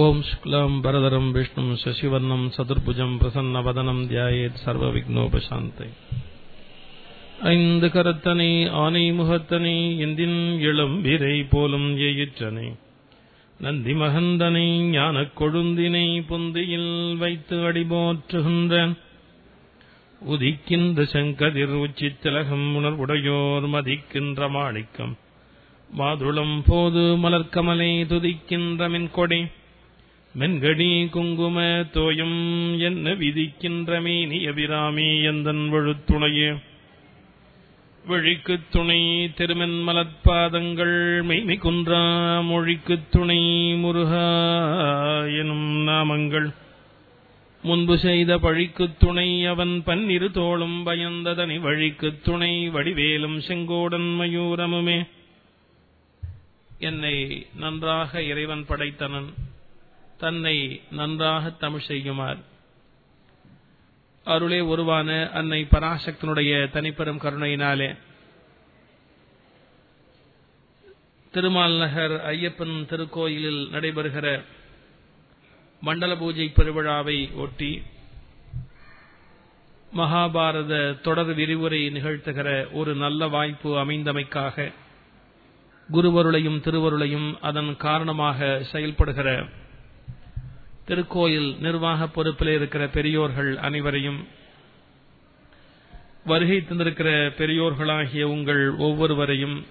ॐ शुक्लाम् वरदरम् विष्णुम् शशिवर्णम् चतुर्भुजम् प्रसन्नवदनम् ध्यायेत् सर्वविघ्नोपशान्ते ஐந்து கரத்தனை ஆனை முகத்தனை எந்தின் இளம் வீரை போலும் எயிற்றனை நந்தி மகந்தனை ஞானக் கொழுந்தினை பொந்தியில் வைத்து அடிபோற்றுகின்ற உதிக்கின்ற செங்கதிர் உச்சித்திலகம் உணர்வுடையோர் மதிக்கின்ற மாணிக்கம் மாதுளம் போது மலர்க்கமலை துதிக்கின்ற மின்கொடை மென்கணி குங்கும தோயம் என்ன விதிக்கின்ற மேனி அபிராமி எந்தன் வழுத்துணையே? விழிக்குத் துணை திருமென் மலத்பாதங்கள் மெய்மை குன்றா மொழிக்குத் துணை முருகா எனும் நாமங்கள். முன்பு செய்த பழிக்குத் துணை அவன் பன்னிரு தோளும் பயந்ததனி வழிக்குத் துணை வடிவேலும் செங்கோடன் மயூரமுமே. என்னை நன்றாக இறைவன் படைத்தனன். தன்னை நன்றாக தமிழ் செய்யுமார். அருளே உருவான அன்னை பராசக்தனுடைய தனிப்பெரும் கருணையினாலே. திருமால் நகர் ஐயப்பன் திருக்கோயிலில் நடைபெறுகிற மண்டல பூஜை பெருவிழாவை ஒட்டி மகாபாரத தொடர் விரிவுரை நிகழ்த்துகிற ஒரு நல்ல வாய்ப்பு அமைந்தமைக்காக குருவருளையும் திருவருளையும் அதன் காரணமாக செயல்படுகிற திருக்கோயில் நிர்வாக பொறுப்பில் இருக்கிற பெரியோர்கள் அனைவரையும் வருகை தந்திருக்கிற பெரியோர்களாகிய உங்கள் ஒவ்வொருவரையும்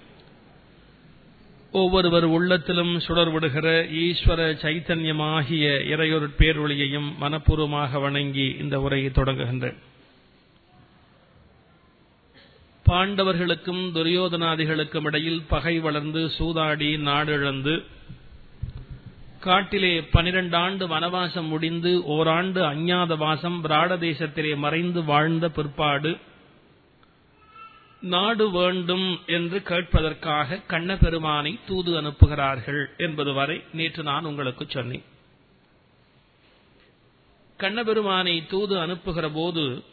ஒவ்வொருவர் உள்ளத்திலும் சுடர் விடுகிற ஈஸ்வர சைத்தன்யமாகிய இறையொரு பேரொழியையும் மனப்பூர்வமாக வணங்கி இந்த உரையை தொடங்குகின்றேன். பாண்டவர்களுக்கும் துரியோதனாதிகளுக்கும் இடையில் பகை வளர்ந்து சூதாடி நாடிழந்து காட்டிலே பனிரெண்டு ஆண்டு வனவாசம் முடிந்து ஓராண்டு அஞ்ஞாத வாசம் பிராட தேசத்திலே மறைந்து வாழ்ந்த பிற்பாடு நாடு வேண்டும் என்று கேட்பதற்காக கண்ணபெருமானை தூது அனுப்புகிறார்கள் என்பது வரை நேற்று நான் உங்களுக்கு சொன்னேன். கண்ணபெருமானை தூது அனுப்புகிற போது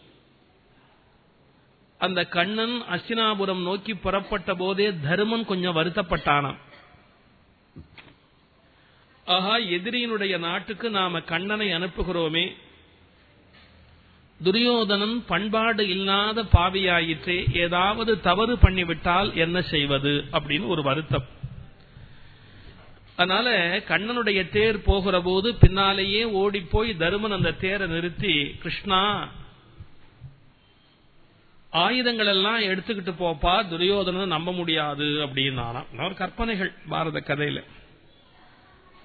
அந்த கண்ணன் அஸ்தினாபுரம் நோக்கி புறப்பட்ட போதே தருமன் கொஞ்சம் வருத்தப்பட்டானாம். ஆஹா எதிரியினுடைய நாட்டுக்கு நாம கண்ணனை அனுப்புகிறோமே. துரியோதனன் பண்பாடு இல்லாத பாவியாயிற்றே ஏதாவது தவறு பண்ணிவிட்டால் என்ன செய்வது? அப்படின்னு ஒரு வருத்தம். அதனால கண்ணனுடைய தேர் போகிற போது பின்னாலேயே ஓடி போய் தருமன் அந்த தேரை நிறுத்தி கிருஷ்ணா ஆயுதங்கள் எல்லாம் எடுத்துக்கிட்டு போப்பா துரியோதனன் நம்ப முடியாது அப்படின்னு கற்பனைகள் பாரத கதையில.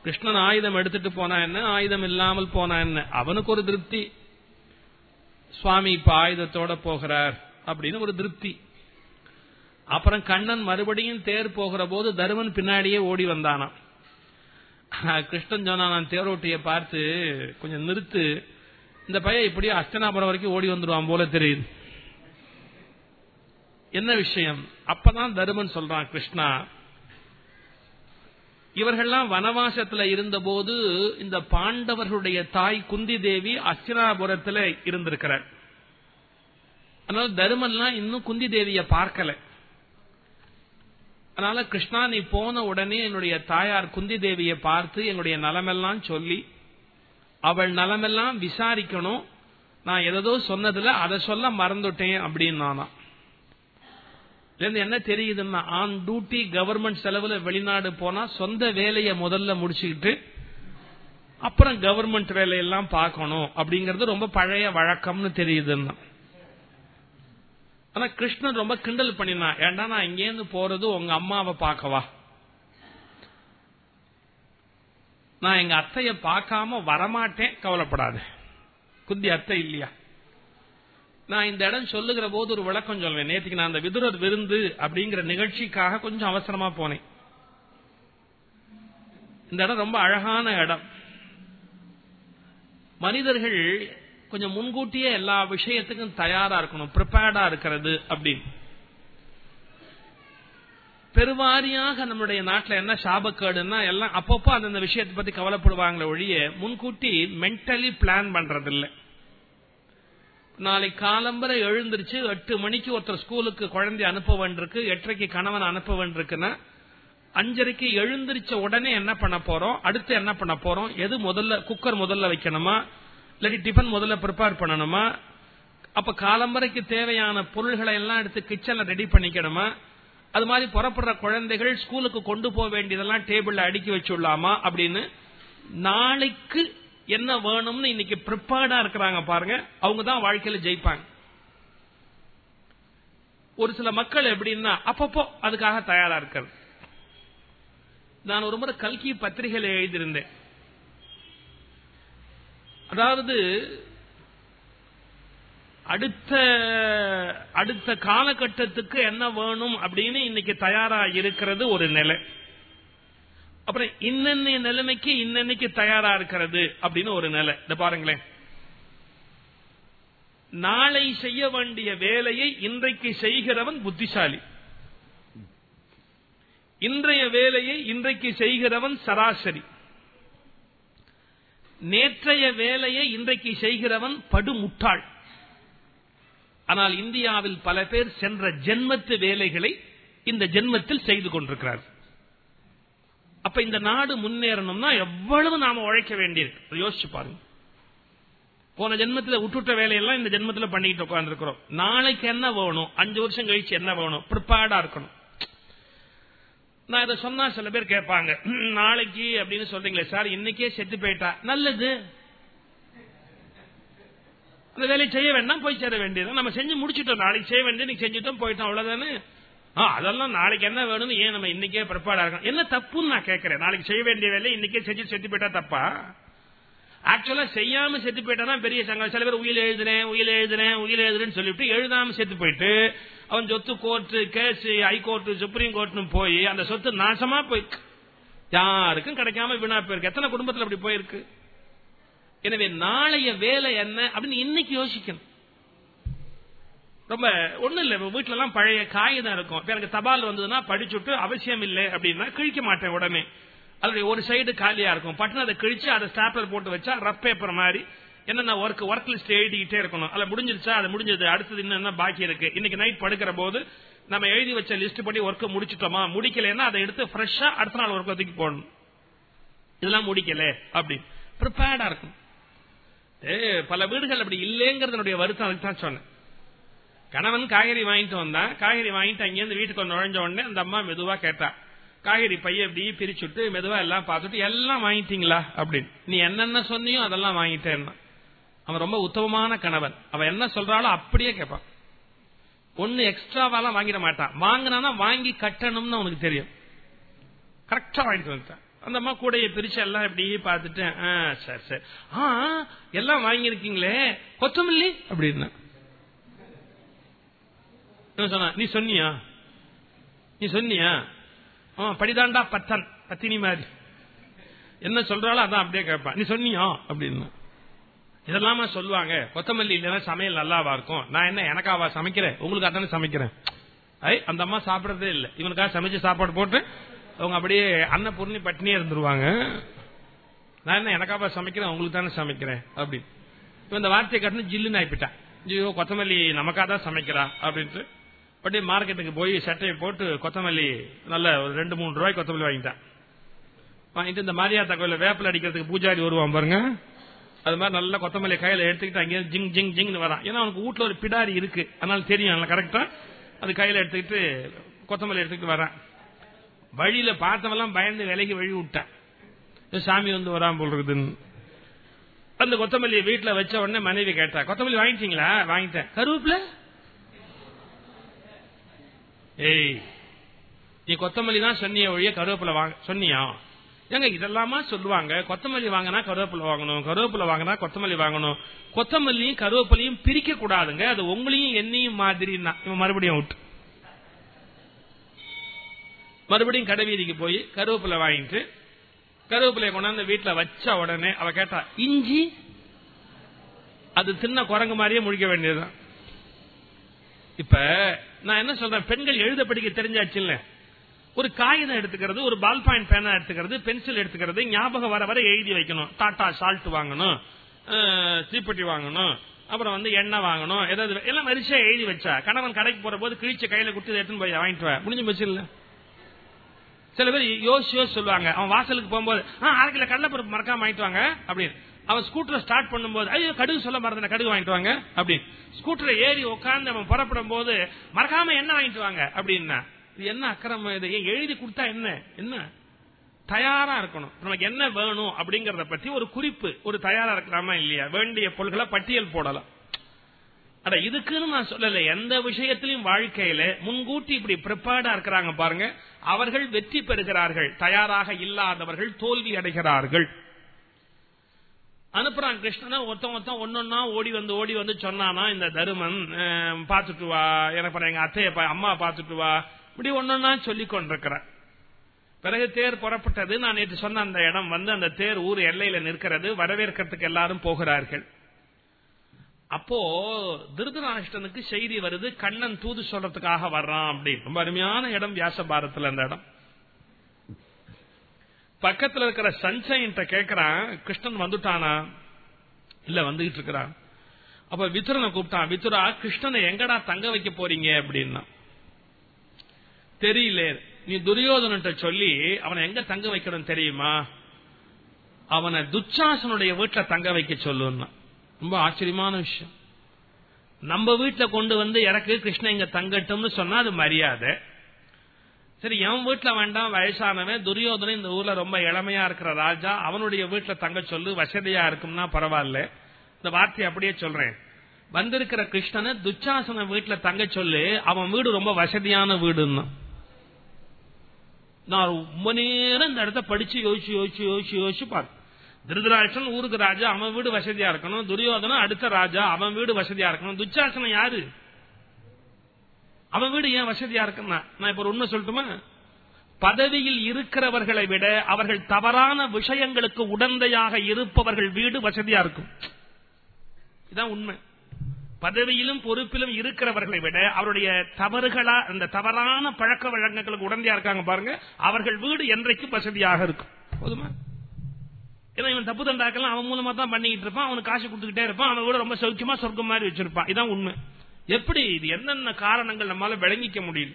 கிருஷ்ணன் ஆயுதம் எடுத்துட்டு போனா என்ன? ஆயுதம் இல்லாமல் போனா என்ன? அவனுக்கு ஒரு திருப்தி. சுவாமி இப்ப ஆயுதத்தோட போகிறார் அப்படின்னு ஒரு திருப்தி. அப்புறம் கண்ணன் மறுபடியும் தேர் போகிற போது தருமன் பின்னாடியே ஓடி வந்தானாம். கிருஷ்ணன் சொன்னா நான் தேரோட்டிய பார்த்து கொஞ்சம் நிறுத்து. இந்த பையன் இப்படியே அஸ்தனாபுரம் வரைக்கும் ஓடி வந்துடுவான் போல தெரியுது. என்ன விஷயம்? அப்பதான் தருமன் சொல்றான் கிருஷ்ணா இவர்கள்லாம் வனவாசத்துல இருந்தபோது இந்த பாண்டவர்களுடைய தாய் குந்தி தேவி அஸ்தினாபுரத்துல இருந்திருக்கிறார். அதனால தருமன்லாம் இன்னும் குந்தி தேவிய பார்க்கல. அதனால கிருஷ்ணா நீ போன உடனே என்னுடைய தாயார் குந்தி தேவியை பார்த்து என்னுடைய நலமெல்லாம் சொல்லி அவள் நலமெல்லாம் விசாரிக்கணும். நான் எதோ சொன்னதுல அதை சொல்ல மறந்துட்டேன் அப்படின்னு நானா என்ன தெரியுதுன்னா ஆன் டியூட்டி கவர்மெண்ட் செலவுல வெளிநாடு போனா சொந்த வேலையை முதல்ல முடிச்சுக்கிட்டு அப்புறம் கவர்மெண்ட் வேலையெல்லாம் பார்க்கணும் அப்படிங்கறது ரொம்ப பழைய வழக்கம்னு தெரியுதுன்னா. ஆனா கிருஷ்ணன் ரொம்ப கிண்டல் பண்ணினா ஏண்டா நான் இங்கேருந்து போறது உங்க அம்மாவை பார்க்கவா? நான் எங்க அத்தைய பார்க்காம வரமாட்டேன் கவலைப்படாது. குந்தி அத்தை இல்லையா? நான் இந்த இடம் சொல்லுகிற போது ஒரு விளக்கம் சொல்வேன். நேற்றுக்கு நான் அந்த விதுரர் விருந்து அப்படிங்கிற நிகழ்ச்சிக்காக கொஞ்சம் அவசரமா போனேன். இந்த இடம் ரொம்ப அழகான இடம். மனிதர்கள் கொஞ்சம் முன்கூட்டியே எல்லா விஷயத்துக்கும் தயாரா இருக்கணும் ப்ரிப்பேர்டா இருக்கிறது அப்படின்னு. பெருவாரியாக நம்முடைய நாட்டில் என்ன சாபக்கேடுன்னா எல்லாம் அப்பப்போ அந்தந்த விஷயத்தை பத்தி கவலைப்படுவாங்களே ஒழிய முன்கூட்டி மென்டலி பிளான் பண்றது இல்லை நாளை காலம்பரை எழுந்திருச்சு எட்டு மணிக்கு ஒருத்தர் ஸ்கூலுக்கு குழந்தை அனுப்ப வேண்டியிருக்கு எட்டரைக்கு கணவன் அனுப்ப வேண்டியிருக்குன்னா. அஞ்சரைக்கு எழுந்திருச்ச உடனே என்ன பண்ண போறோம்? அடுத்து என்ன பண்ண போறோம்? எது முதல்ல குக்கர் முதல்ல வைக்கணுமா? இல்லாட்டி டிஃபன் முதல்ல ப்ரிப்பேர் பண்ணணுமா? அப்ப காலம்பரைக்கு தேவையான பொருள்களை எல்லாம் எடுத்து கிச்சன்ல ரெடி பண்ணிக்கணுமா? அது மாதிரி புறப்படுற குழந்தைகள் ஸ்கூலுக்கு கொண்டு போக வேண்டியதெல்லாம் டேபிள்ல அடுக்கி வச்சுள்ளாமா அப்படின்னு நாளைக்கு என்ன வேணும்னு இன்னைக்கு ப்ரிப்பேர்டா இருக்கிறாங்க பாருங்க. அவங்க தான் வாழ்க்கையில ஜெயிப்பாங்க. ஒரு சில மக்கள் எப்படின்னா அப்பப்போ அதுக்காக தயாரா இருக்கிறது நான் ஒரு முறை கல்கி பத்திரிகையில எழுதியிருந்தேன். அதாவது அடுத்த அடுத்த காலகட்டத்துக்கு என்ன வேணும் அப்படின்னு இன்னைக்கு தயாரா இருக்கிறது ஒரு நிலை. அப்புறம் இன்னென்ன நிலைமைக்கு இன்னன்னைக்கு தயாரா இருக்கிறது அப்படின்னு ஒரு நிலை. இந்த பாருங்களேன். நாளை செய்ய வேண்டிய வேலையை இன்றைக்கு செய்கிறவன் புத்திசாலி. இன்றைய வேலையை இன்றைக்கு செய்கிறவன் சராசரி. நேற்றைய வேலையை இன்றைக்கு செய்கிறவன் படுமுட்டாள். ஆனால் இந்தியாவில் பல பேர் சென்ற ஜென்மத்து வேலைகளை இந்த ஜென்மத்தில் செய்து கொண்டிருக்கிறார் அப்ப இந்த நாடு முன்னேறணும்னா எவ்வளவு நாம உழைக்க வேண்டியிருக்கு? யோசிச்சு பாருங்க. போன ஜென்மத்தில் விட்டுட்ட வேலையெல்லாம் இந்த ஜென்மத்தில் பண்ணிட்டு உட்காந்துருக்கிறோம் நாளைக்கு என்ன வேணும்? அஞ்சு வருஷம் கழிச்சு என்ன வேணும்? ப்ரிப்பேர்டா இருக்கணும். நான் இதை சொன்னா சில பேர் கேட்பாங்க நாளைக்கு அப்படின்னு சொல்றீங்களே சார் இன்னைக்கே செத்து போயிட்டா? நல்லது. அந்த வேலையை செய்ய வேண்டாம் போய் சேர வேண்டியது நம்ம செஞ்சு முடிச்சுட்டோம். நாளைக்கு செய்ய வேண்டியது செஞ்சுட்டோம் போயிட்டோம் அவ்வளவுதானே? அதெல்லாம் நாளைக்கு என்ன வேணும்னு ஏன் நம்ம இன்னைக்கே பிற்பாடா இருக்கணும்? என்ன தப்புன்னு நான் கேட்கிறேன். நாளைக்கு செய்ய வேண்டிய வேலையை இன்னைக்கே செஞ்சு செத்து போயிட்டா தப்பா? ஆக்சுவலா செய்யாம செத்து போயிட்டா பெரிய சங்கம் சில பேர் உயிர் எழுதுறேன் உயிர் எழுதுறேன் உயிர் எழுதுறேன்னு சொல்லிட்டு எழுதாம செத்து போயிட்டு அவன் சொத்து court case high court supreme கோர்ட்னு போய் அந்த சொத்து நாசமா போயிருக்கு. யாருக்கும் கிடைக்காம வீணா போயிருக்கு. எத்தனை குடும்பத்தில் அப்படி போயிருக்கு? எனவே நாளைய வேலை என்ன அப்படின்னு இன்னைக்கு யோசிக்கணும். ரொம்ப ஒண்ணும் இல்ல வீட்டுல எல்லாம் பழைய காகிதம் இருக்கும். எனக்கு தபால் வந்ததுன்னா படிச்சுட்டு அவசியம் இல்லை அப்படின்னா கிழிக்க மாட்டேன் உடனே. அதனுடைய ஒரு சைடு காலியா இருக்கும். பட்டுனு அதை கிழிச்சு அதை ஸ்டாப்லர் போட்டு வச்சா ரப் பேப்பர் மாதிரி என்னென்ன ஒர்க் ஒர்க் லிஸ்ட் எழுதிக்கிட்டே இருக்கணும். அதில் முடிஞ்சிருச்சா அது முடிஞ்சது அடுத்தது இன்னும் என்ன பாக்கி இருக்கு? இன்னைக்கு நைட் படுக்கிற போது நம்ம எழுதி வச்ச லிஸ்ட் படி ஒர்க் முடிச்சிட்டோமா? முடிக்கலன்னா அதை எடுத்து ஃப்ரெஷ்ஷா அடுத்த நாள் ஒர்க் தூக்கி போடணும். இதெல்லாம் முடிக்கல அப்படி. ப்ரிப்பேர்டா இருக்கும் பல வீடுகள் அப்படி இல்லைங்கிறது வருத்தம் அதுக்கு தான் சொன்னேன். கணவன் காய்கறி வாங்கிட்டு வந்தான். காய்கறி வாங்கிட்டு அங்கேருந்து வீட்டுக்கு நுழைஞ்ச உடனே அந்த அம்மா மெதுவா கேட்டா காய்கறி பைய எப்படி பிரிச்சுட்டு மெதுவா எல்லாம் பார்த்துட்டு எல்லாம் வாங்கிட்டீங்களா? அப்படின்னு. நீ என்னென்ன சொன்னியோ அதெல்லாம் வாங்கிட்டேன்னா. அவன் ரொம்ப உத்தமமான கணவன். அவன் என்ன சொல்றாளோ அப்படியே கேட்பான். ஒன்னு எக்ஸ்ட்ராவாலாம் வாங்கிட மாட்டான். வாங்கினா வாங்கி கட்டணும்னு அவனுக்கு தெரியும். கரெக்டா வாங்கிட்டு வந்துட்டான். அந்த அம்மா கூடைய பிரிச்சு எல்லாம் எப்படி பார்த்துட்டு சரி சரி. ஆ எல்லாம் வாங்கியிருக்கீங்களே. கொத்தமல்லி? அப்படின்னா. சொன்ன? நீ சொன்னியா? நீ சொன்னியா? படிதாண்டா பத்தன் பத்தினி மாதிரி. என்ன சொல்றாலும் அதான் அப்படியே கேட்பான் நீ சொன்னியா? அப்படின்னு. இதெல்லாம சொல்லுவாங்க. கொத்தமல்லி இல்லைன்னா சமையல் நல்லாவா இருக்கும்? நான் என்ன எனக்காவா சமைக்கிறேன்? உங்களுக்கு அதானே சமைக்கிறேன். ஐ அந்த அம்மா சாப்பிடறதே இல்லை. இவனுக்காக சமைச்சு சாப்பாடு போட்டு அவங்க அப்படியே அன்னபூர்ணி பட்டினியே இருந்துருவாங்க. நான் என்ன எனக்காவா சமைக்கிறேன்? உங்களுக்கு தானே சமைக்கிறேன். அப்படின்னு. இந்த வார்த்தையை கட்டணும் ஜில்லுன்னு ஆயிப்பிட்டான் ஐயோ கொத்தமல்லி நமக்காக தான் சமைக்கிறா அப்படின்ட்டு. அப்படியே மார்க்கெட்டுக்கு போய் சட்டையை போட்டு கொத்தமல்லி நல்ல ஒரு ரெண்டு மூணு ரூபாய் கொத்தமல்லி வாங்கிட்டான். வாங்கிட்டு இந்த மாரியாத்தா கோயில வேப்பில் அடிக்கிறதுக்கு பூஜாரி வருவான் பாருங்க. அது மாதிரி நல்ல கொத்தமல்லி கையில எடுத்துக்கிட்டு அங்கே ஜிங் ஜிங் ஜிங்னு வரான். ஏன்னா அவனுக்கு வீட்டில் ஒரு பிடாரி இருக்கு. அதனால தெரியும் கரெக்டா அது கையில எடுத்துக்கிட்டு கொத்தமல்லி எடுத்துக்கிட்டு வரான். வழியில பார்த்தவெல்லாம் பயந்து விலைக்கு வழி விட்டான். சாமி வந்து வராம போல் இருக்குதுன்னு. அந்த கொத்தமல்லியை வீட்டில் வச்ச உடனே மனைவி கேட்டா கொத்தமல்லி வாங்கிட்டீங்களா? வாங்கிட்டேன். கருவேப்பில? ஏய் நீ கொத்தமல்லி தான் சொன்னிய ஒழிய கருவேப்பில வாங்க சொன்னியா? ஏங்க இதெல்லாமா சொல்லுவாங்க? கொத்தமல்லி வாங்கினா கருவேப்பிலை வாங்கணும் கருவேப்பிலை வாங்கினா கொத்தமல்லி வாங்கணும். கொத்தமல்லியும் கருவேப்பிலையும் பிரிக்க கூடாதுங்க. அது உங்களையும் என்னையும் மாதிரி மறுபடியும் விட்டு மறுபடியும் கடைவீதிக்கு போய் கருவேப்பிலை வாங்கிட்டு கருவேப்பிலையை கொண்டாந்து வீட்டுல வச்ச உடனே அவ கேட்டா இஞ்சி? அது தின்ன குரங்கு மாதிரியே முழிக்க வேண்டியதுதான். இப்ப நான் என்ன சொல்றேன்? பெண்கள் எழுத படிக்க தெரிஞ்சாச்சு இல்ல ஒரு காகிதம் எடுத்துக்கிறது ஒரு பால் பாயிண்ட் பேனா எடுத்துக்கிறது பென்சில் எடுத்துக்கிறது ஞாபகம் வர வர எழுதி வைக்கணும். டாட்டா சால்ட் வாங்கணும். தீப்பெட்டி வாங்கணும். அப்புறம் வந்து எண்ணெய் வாங்கணும். ஏதாவது எல்லாம் வரிசையா எழுதி வச்சா. கணவன் கடைக்கு போற போது கிழிச்ச கையில குட்டி எடுத்துன்னு போய் வாங்கிட்டு வா. முடிஞ்சு போச்சு இல்ல? சில பேர் யோசிச்சு யோசிச்சு சொல்லுவாங்க. அவன் வாசலுக்கு போகும்போது அரை கிலோ கடலைப்பருப்பு மறக்காம வாங்கிட்டு வாங்க அப்படின்னு. அவன் ஸ்கூட்டர் ஸ்டார்ட் பண்ணும்போது ஐயோ கடுகு சொல்ல மறந்து கடுகு வாங்கிட்டு வாங்க அப்படின்னு. ஸ்கூட்டரை ஏறி உட்காந்து அவன் புறப்படும் போது மறக்காம என்ன வாங்கிட்டு வாங்க அப்படின்னா இது என்ன அக்கிரமம் இது எழுதி கொடுத்தா என்ன? என்ன? தயாரா இருக்கணும். நமக்கு என்ன வேணும் அப்படிங்கறத பத்தி ஒரு குறிப்பு ஒரு தயாரா இருக்கலாமா இல்லையா? வேண்டிய பொருள்களை பட்டியல் போடலாம். அட இதுக்குன்னு நான் சொல்லல. எந்த விஷயத்திலும் வாழ்க்கையில முன்கூட்டி இப்படி பிரிப்பேர்டா இருக்கிறாங்க பாருங்க. அவர்கள் வெற்றி பெறுகிறார்கள். தயாராக இல்லாதவர்கள் தோல்வி அடைகிறார்கள். அனுப்புறான் கிருஷ்ணனா ஒருத்தன் ஒருத்தன் ஒன்னொன்னா ஓடி வந்து ஓடி வந்து சொன்னானா இந்த தருமன் பாத்துட்டு வா எனக்கு எங்க அத்தைய அம்மா பாத்துட்டு வா இப்படி ஒன்னொன்னா சொல்லி கொண்டிருக்கிறேன். பிறகு தேர் புறப்பட்டது. நான் நேற்று சொன்ன அந்த இடம் வந்து அந்த தேர் ஊர் எல்லையில நிற்கிறது. வரவேற்கிறதுக்கு எல்லாரும் போகிறார்கள். அப்போ திருதராஷ்டனுக்கு செய்தி வருது கண்ணன் தூது சொல்றதுக்காக வர்றான் அப்படின்னு. ரொம்ப அருமையான இடம் வியாச பாரத்தில் அந்த இடம். பக்கத்தில் இருக்கிற சஞ்சயன் கேட்கிறான் கிருஷ்ணன் வந்துட்டானா? இல்ல வந்துகிட்டு இருக்கிறான். அப்ப வித்துரனை கூப்பிட்டான் வித்துரா கிருஷ்ணனை எங்கடா தங்க வைக்க போறீங்க? அப்படின்னா. தெரியல. நீ துரியோதனன் சொல்லி அவனை எங்க தங்க வைக்கணும் தெரியுமா? அவனை துச்சாசனுடைய வீட்டுல தங்க வைக்க சொல்லுன்னா. ரொம்ப ஆச்சரியமான விஷயம். நம்ம வீட்டுல கொண்டு வந்து இறக்கு கிருஷ்ணன் இங்க தங்கட்டும்னு சொன்னா அது மரியாதை. சரி என் வீட்டுல வேண்டாம் வயசானவன் துரியோதனன் இந்த ஊர்ல ரொம்ப இளமையா இருக்கிற ராஜா அவனுடைய வீட்டுல தங்க சொல்லு வசதியா இருக்கும்னா பரவாயில்ல. இந்த வார்த்தையை அப்படியே சொல்றேன். வந்திருக்கிற கிருஷ்ணனை துச்சாசன வீட்டுல தங்க சொல்லு அவன் வீடு ரொம்ப வசதியான வீடுன்னு. நான் ரொம்ப நேரம் இந்த இடத்த படிச்சு யோசிச்சு யோசிச்சு யோசிச்சு யோசிச்சு பார்த்து திருதராட்சன் ஊருக்கு ராஜா அவன் வீடு வசதியா இருக்கணும். துரியோதனம் அடுத்த ராஜா அவன் வீடு வசதியா இருக்கணும். துச்சாசனம் யாரு? அவன் வீடு ஏன் வசதியா இருக்குன்னா நான் இப்ப உண்மை சொல்லட்டுமா? பதவியில் இருக்கிறவர்களை விட அவர்கள் தவறான விஷயங்களுக்கு உடந்தையாக இருப்பவர்கள் வீடு வசதியா இருக்கும். இதான் உண்மை. பதவியிலும் பொறுப்பிலும் இருக்கிறவர்களை விட அவருடைய தவறுகளா அந்த தவறான பழக்க வழக்கங்களுக்கு உடந்தையா இருக்காங்க பாருங்க அவர்கள் வீடு என்றைக்கும் வசதியாக இருக்கும். போதுமா? ஏன்னா இவன் தப்பு தண்டாக்கலாம் அவன் மூலமா தான் பண்ணிக்கிட்டு இருப்பான் அவனுக்கு காசு கொடுத்துக்கிட்டே இருப்பான் அவன் வீடு ரொம்ப சௌக்கியமா சொர்க்கம் மாதிரி வச்சிருப்பான். இதான் உண்மை. எப்படி இது என்னென்ன காரணங்கள் நம்மளால விளங்கிக்க முடியும்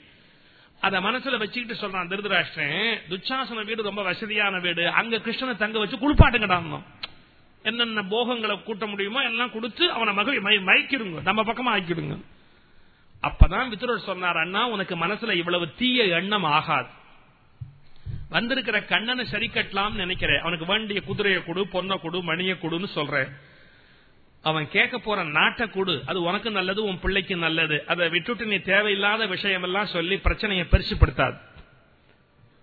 அத மனசுல வச்சுக்கிட்டு சொல்றான் திருதராஷ்டிரன் துச்சாசன வீடு ரொம்ப வசதியான வீடு அங்க கிருஷ்ணனை தங்க வச்சு குளிப்பாட்டுங்கடான் என்னென்ன போகங்களை கூட்ட முடியுமோ எல்லாம் கொடுத்து அவனை மகள் மயக்கிடுங்க. நம்ம பக்கமா ஆக்கிடுங்க. அப்பதான் வித்துரர் சொன்னார் அண்ணா உனக்கு மனசுல இவ்வளவு தீய எண்ணம் ஆகாது. வந்திருக்கிற கண்ணனை சரி கட்டலாம் நினைக்கிறேன். அவனுக்கு வேண்டிய குதிரையை கொடு பொண்ணை கொடு மணியை கொடுன்னு சொல்றேன். அவன் கேட்க போற நாட்டை கொடு. அது உனக்கு நல்லது உன் பிள்ளைக்கு நல்லது. அதை விட்டுட்டு நீ தேவையில்லாத விஷயம் எல்லாம் சொல்லி பிரச்சனையை பெருசுப்படுத்தாது.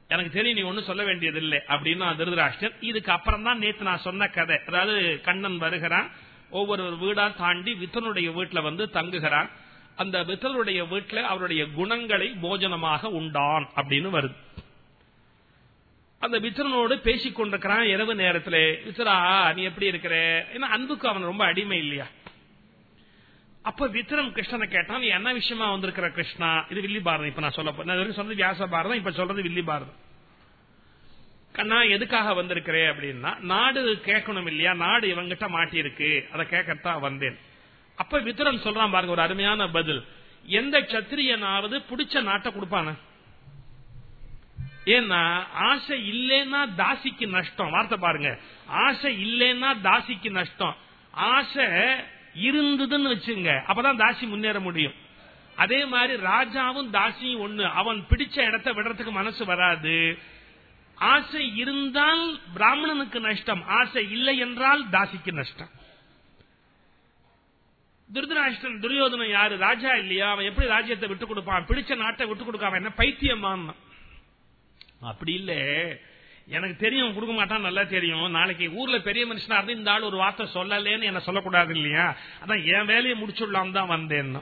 எனக்கு தெரியும் நீ ஒன்னும் சொல்ல வேண்டியது இல்லை அப்படின்னு திருதராஷ்டிரன் இதுக்கு அப்புறம் தான் நேத்து நான் சொன்ன கதை. அதாவது கண்ணன் வருகிறான். ஒவ்வொரு வீடா தாண்டி வித்தனுடைய வீட்டுல வந்து தங்குகிறான். அந்த வித்தனுடைய வீட்டுல அவருடைய குணங்களை போஜனமாக உண்டான் அப்படின்னு வருது. அந்த வித்தனோடு பேசிக் கொண்டிருக்கிறான் இரவு நேரத்துல. வித்தரா நீ எப்படி இருக்கிற? ஏன்னா அன்புக்கு அவன் ரொம்ப அடிமை இல்லையா? அப்ப வித்திரம் கிருஷ்ணனை கேட்டான் நீ என்ன விஷயமா வந்திருக்கிற கிருஷ்ணா? இது வில்லி பாரதம் இப்ப நான் சொல்ல நான் சொன்னது வியாச பாரதம் இப்ப சொல்றது வில்லி பாரதம் கண்ணா எதுக்காக வந்திருக்கிறேன் அப்படின்னா நாடு கேட்கணும் இல்லையா? நாடு இவங்கிட்ட மாட்டி இருக்கு அதை கேட்கத்தான் வந்தேன். அப்ப வித்திரன் சொல்றான் பாருங்க ஒரு அருமையான பதில். எந்த சத்திரியனாவது பிடிச்ச நாட்டை கொடுப்பான? ஏன்னா ஆசை இல்லைன்னா தாசிக்கு நஷ்டம். வார்த்தை பாருங்க. ஆசை இல்லைன்னா தாசிக்கு நஷ்டம். ஆசை இருந்ததுன்னு வச்சுங்க. அப்பதான் தாசி முன்னேற முடியும். அதே மாதிரி ராஜாவும் தாசியும் ஒண்ணு. அவன் பிடிச்ச இடத்த விடுறதுக்கு மனசு வராது. ஆசை இருந்தால் பிராமணனுக்கு நஷ்டம். ஆசை இல்லை என்றால் தாசிக்கு நஷ்டம். துர்தராஷ்டன் துரியோதனம் யாரு? ராஜா இல்லையா? அவன் எப்படி ராஜ்யத்தை விட்டு கொடுப்பான்? பிடிச்ச நாட்டை விட்டு கொடுக்காம என்ன பைத்தியமான அப்படி இல்ல. எனக்கு தெரியும் கொடுக்க மாட்டான் நல்லா தெரியும். நாளைக்கு ஊர்ல பெரிய மனுஷனா இருந்து இந்த ஆள் ஒரு வார்த்தை சொல்லலேன்னு என்ன சொல்லக்கூடாது இல்லையா? அதான் என் வேலையை முடிச்சுடலாம் தான் வந்தேன்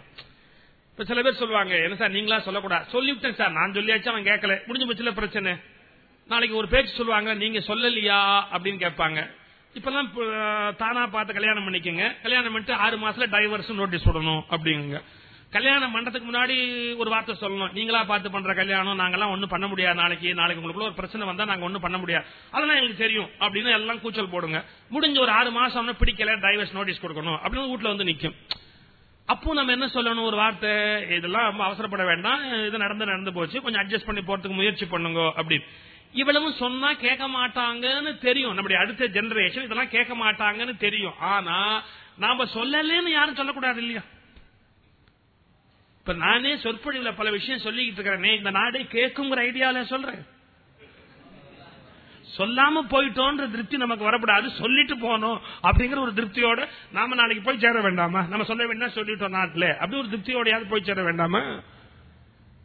இப்ப சில பேர் சொல்லுவாங்க என்ன சார் நீங்களா சொல்லக்கூடாது. சொல்லிவிட்டேன் சார் நான் சொல்லியாச்சும் அவன் கேட்கல. முடிஞ்சு போச்சுல பிரச்சனை. நாளைக்கு ஒரு பேச்சு சொல்லுவாங்க நீங்க சொல்லலையா அப்படின்னு கேட்பாங்க. இப்பெல்லாம் தானா பார்த்து கல்யாணம் பண்ணிக்கங்க. கல்யாணம் பண்ணிட்டு ஆறு மாசத்துல டைவர்ஸ் நோட்டீஸ் விடணும் அப்படிங்க. கல்யாணம் பண்றதுக்கு முன்னாடி ஒரு வார்த்தை சொல்லணும். நீங்களா பார்த்து பண்ற கல்யாணம் நாங்கெல்லாம் ஒண்ணும் பண்ண முடியாது. நாளைக்கு நாளைக்கு உங்களுக்குள்ள ஒரு பிரச்சனை வந்தா நாங்க ஒண்ணும் பண்ண முடியாது. அதெல்லாம் எங்களுக்கு தெரியும் அப்படின்னு எல்லாம் கூச்சல் போடுங்க. முடிஞ்ச ஒரு ஆறு மாசம் பிடிக்கல டிரைவர்ஸ் நோட்டீஸ் கொடுக்கணும் அப்படின்னு வீட்டுல வந்து நிக்கும். அப்போ நம்ம என்ன சொல்லணும் ஒரு வார்த்தை? இதெல்லாம் ரொம்ப அவசரப்பட வேண்டாம். இது நடந்து நடந்து போச்சு. கொஞ்சம் அட்ஜஸ்ட் பண்ணி போறதுக்கு முயற்சி பண்ணுங்க அப்படின்னு. இவ்வளவும் சொன்னா கேட்க மாட்டாங்கன்னு தெரியும். நம்முடைய அடுத்த ஜெனரேஷன் இதெல்லாம் கேட்க மாட்டாங்கன்னு தெரியும். ஆனா நாம சொல்லலன்னு யாரும் சொல்லக்கூடாது இல்லையா? இப்ப நானே சொற்பொழிவுல பல விஷயம் சொல்லிக்கிட்டு இருக்கிறேன் இந்த நாடே கேட்குங்கிற ஐடியால சொல்றேன். சொல்லாம போயிட்டோன்ற திருப்தி நமக்கு வரக்கூடாது சொல்லிட்டு போனோம் அப்படிங்கிற ஒரு திருப்தியோட நாம நாளைக்கு போய் சேர வேண்டாமா? நம்ம சொல்ல வேண்டாம் சொல்லிட்டோம் நாட்டில். அப்படி ஒரு திருப்தியோடையாவது போய் சேர வேண்டாமா?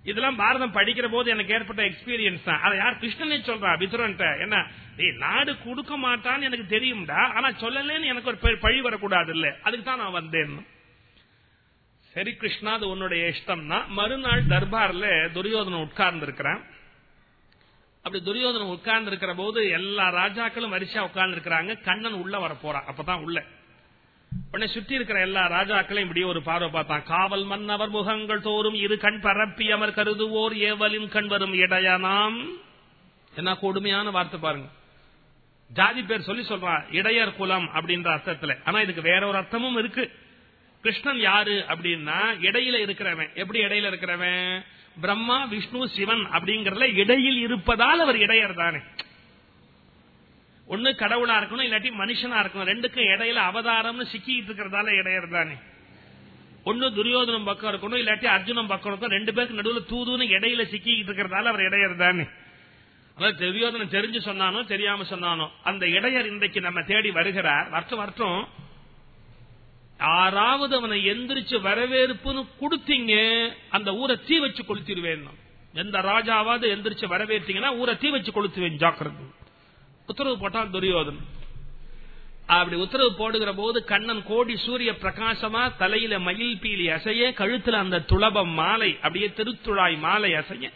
இதெல்லாம் பாரதம் படிக்கிற போது எனக்கு ஏற்பட்ட எக்ஸ்பீரியன்ஸ் தான். அதை யார் கிருஷ்ணனே சொல்றா விதுரன்ட்ட. என்ன? ஏய் நாடு கொடுக்க மாட்டான்னு எனக்கு தெரியும்டா. ஆனா சொல்லலன்னு எனக்கு ஒரு பழி வரக்கூடாது இல்ல. அதுக்கு தான் நான் வந்தேன் சரி கிருஷ்ணா அது உன்னுடைய இஷ்டம்னா மறுநாள் தர்பார்ல துரியோதனம் உட்கார்ந்து இருக்கிறான் அப்படி துரியோதனம் உட்கார்ந்து இருக்கிற போது எல்லா ராஜாக்களும் வரிசையா உட்கார்ந்து இருக்கிறாங்க கண்ணன் உள்ள வர போறான் அப்பதான் உள்ள. உடனே சுற்றி இருக்கிற எல்லா ராஜாக்களையும் இப்படியே ஒரு பார்வை பார்த்தான். காவல் மன்னவர் முகங்கள் தோறும் இரு கண் பரப்பி அவர் கருதுவோர் ஏவலின் கண் வரும் இடையனாம். என்ன கொடுமையான வார்த்தை பாருங்க. ஜாதி பேர் சொல்லி சொல்றான் இடையர் குலம் அப்படின்ற அர்த்தத்துல. ஆனா இதுக்கு வேற ஒரு அர்த்தமும் இருக்கு. கிருஷ்ணன் யாரு அப்படின்னா இடையில இருக்கிறவன். எப்படி இடையில இருக்கிறவன்? பிரம்மா விஷ்ணு சிவன் அப்படிங்கறதுல இடையில் இருப்பதால் அவர் இடையர் தானே. ஒண்ணு கடவுளா இருக்கணும் இல்லாட்டி மனுஷனா இருக்கணும். ரெண்டுக்கும் இடையில அவதாரம்னு சிக்கிட்டு இருக்கிறதால இடையர் தானே. ஒன்னு துரியோதனம் பக்கம் இருக்கணும் இல்லாட்டி அர்ஜுனம் பக்கம் இருக்கும் ரெண்டு பேருக்கு நடுவில் தூதுன்னு இடையில சிக்கிட்டு இருக்கிறதால அவர் இடையர் தானே. அதாவது துரியோதனம் தெரிஞ்சு சொன்னானோ தெரியாம சொன்னானோ அந்த இடையர் இன்றைக்கு நம்ம தேடி வருகிறார். வருஷம் வருஷம் யாராவது அவனை எந்திரிச்சு வரவேற்புன்னு கொடுத்தீங்க அந்த ஊரை தீ வச்சு கொளுத்திடுவேன் எந்த ராஜாவாவது எந்திரிச்சு வரவேற்றீங்கன்னா ஊரை தீ வச்சு கொளுத்துவேன் ஜாக்கிரதை. உத்தரவு போட்டான் துரியோதன் அப்படி உத்தரவு போடுகிற போது கண்ணன் கோடி சூரிய பிரகாசமா தலையில மயில் பீலி அசைய கழுத்துல அந்த துளபம் மாலை அப்படியே திருத்துழாய் மாலை அசைய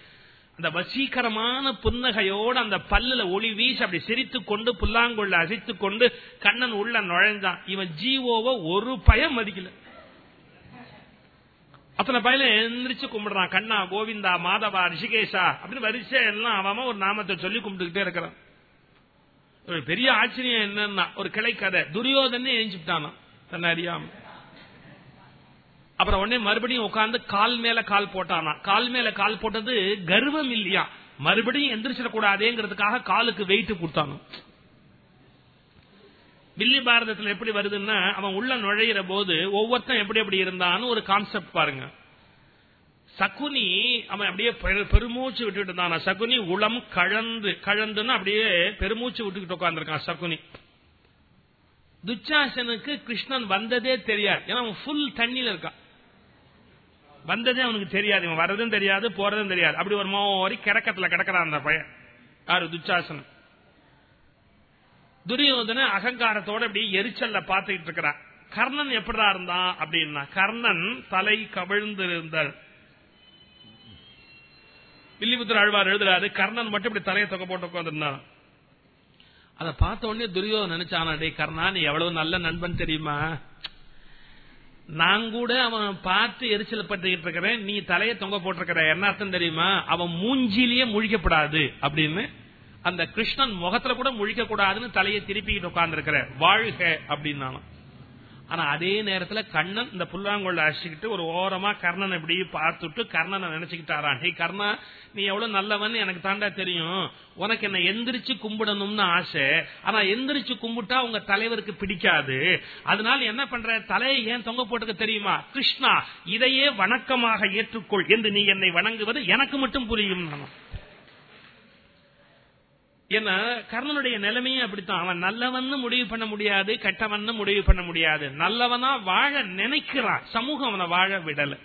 அந்த வசீகரமான புன்னகையோடு அந்த பல்லுல ஒளி வீசி அப்படி சிரித்து கொண்டு புல்லாங்குள்ள அசைத்து கொண்டு கண்ணன் உள்ள நுழைஞ்சான் இவன் ஜீவோவை ஒரு பயம் மதிக்கல. அத்தனை பயில எந்திரிச்சு கும்பிடுறான். கண்ணா கோவிந்தா மாதவா ரிஷிகேஷா அப்படின்னு வரிசை எல்லாம் அவன் ஒரு நாமத்தை சொல்லி கும்பிட்டுக்கிட்டே இருக்கிறான். ஒரு பெரிய ஆச்சரியம் என்னன்னா ஒரு கிளை கதை துரியோதனே எழுஞ்சுட்டானா தன்னை அறியாம. அப்புறம் உடனே மறுபடியும் உட்கார்ந்து கால் மேல கால் போட்டானா. கால் மேல கால் போட்டது கர்வம் இல்லையா. மறுபடியும் எந்திரிச்சிடக்கூடாதேங்கிறதுக்காக காலுக்கு வெயிட் கொடுத்தானோ. வில்லி பாரதத்தில் எப்படி வருதுன்னா அவன் உள்ள நுழையிற போது ஒவ்வொருத்தன் எப்படி எப்படி இருந்தான்னு ஒரு கான்செப்ட் பாருங்க. சகுனி அவன் அப்படியே பெருமூச்சு விட்டுட்டு இருந்தான். சகுனி உளம் கழந்து கழந்துன்னு அப்படியே பெருமூச்சு விட்டுக்கிட்டு உட்காந்துருக்கான் சகுனி. துச்சாசனுக்கு கிருஷ்ணன் வந்ததே தெரியாது. ஏன்னா அவன் ஃபுல் தண்ணியில இருக்கான். வந்ததே அவனுக்கு தெரியாது. இவன் வர்றதும் தெரியாது போறதும் தெரியாது. அப்படி ஒரு மோரி கிடக்கத்துல கிடக்கிறான் அந்த பையன். யாரு? துச்சாசனம். துரியோதன அகங்காரத்தோட அப்படி எரிச்சல்ல பாத்துக்கிட்டு இருக்கிறான். கர்ணன் எப்படிடா இருந்தான் அப்படின்னா கர்ணன் தலை கவிழ்ந்திருந்தாள். வில்லிபுத்திர ஆழ்வார் எழுதுறாரு கர்ணன் மட்டும் இப்படி தலையை தொகை போட்டு உட்காந்துருந்தான் அதை பார்த்த உடனே துரியோதன் நினைச்சானா டே கர்ணா நீ எவ்வளவு நல்ல நண்பன் தெரியுமா? நான் கூட அவன் பார்த்து எரிச்சல் பட்டுக்கிட்டு இருக்கிறேன் நீ தலையை தொங்க போட்டிருக்கிற. என்ன அர்த்தம் தெரியுமா? அவன் மூஞ்சிலேயே முழிக்கப்படாது அப்படின்னு அந்த கிருஷ்ணன் முகத்துல கூட முழிக்க கூடாதுன்னு தலையை திருப்பிக்கிட்டு உட்கார்ந்து இருக்கிற வாழ்க அப்படின்னு ஆனா அதே நேரத்துல கண்ணன் இந்த புல்லாங்குள்ள அடிச்சுக்கிட்டு ஒரு ஓரமா கர்ணன் இப்படி பார்த்துட்டு கர்ணனை நினைச்சுக்கிட்டாரான் ஹே கர்ணா நீ எவ்வளவு நல்லவன் எனக்கு தாண்டா தெரியும். உனக்கு என்ன எந்திரிச்சு கும்பிடணும்னு ஆசை. ஆனா எந்திரிச்சு கும்பிட்டா உங்க தலைவருக்கு பிடிக்காது. அதனால என்ன பண்ற? தலையை ஏன் தொங்க போட்டுக்க தெரியுமா? கிருஷ்ணா இதையே வணக்கமாக ஏற்றுக்கொள். என்று நீ என்னை வணங்குவது எனக்கு மட்டும் புரியும் ஏன்னா கர்ணனுடைய நிலைமையே அப்படித்தான். அவன் நல்லவன் முடிவு பண்ண முடியாது கெட்டவன் முடிவு பண்ண முடியாது. நல்லவனா வாழ நினைக்கிறான். சமூகம் அவனை வாழ விடல.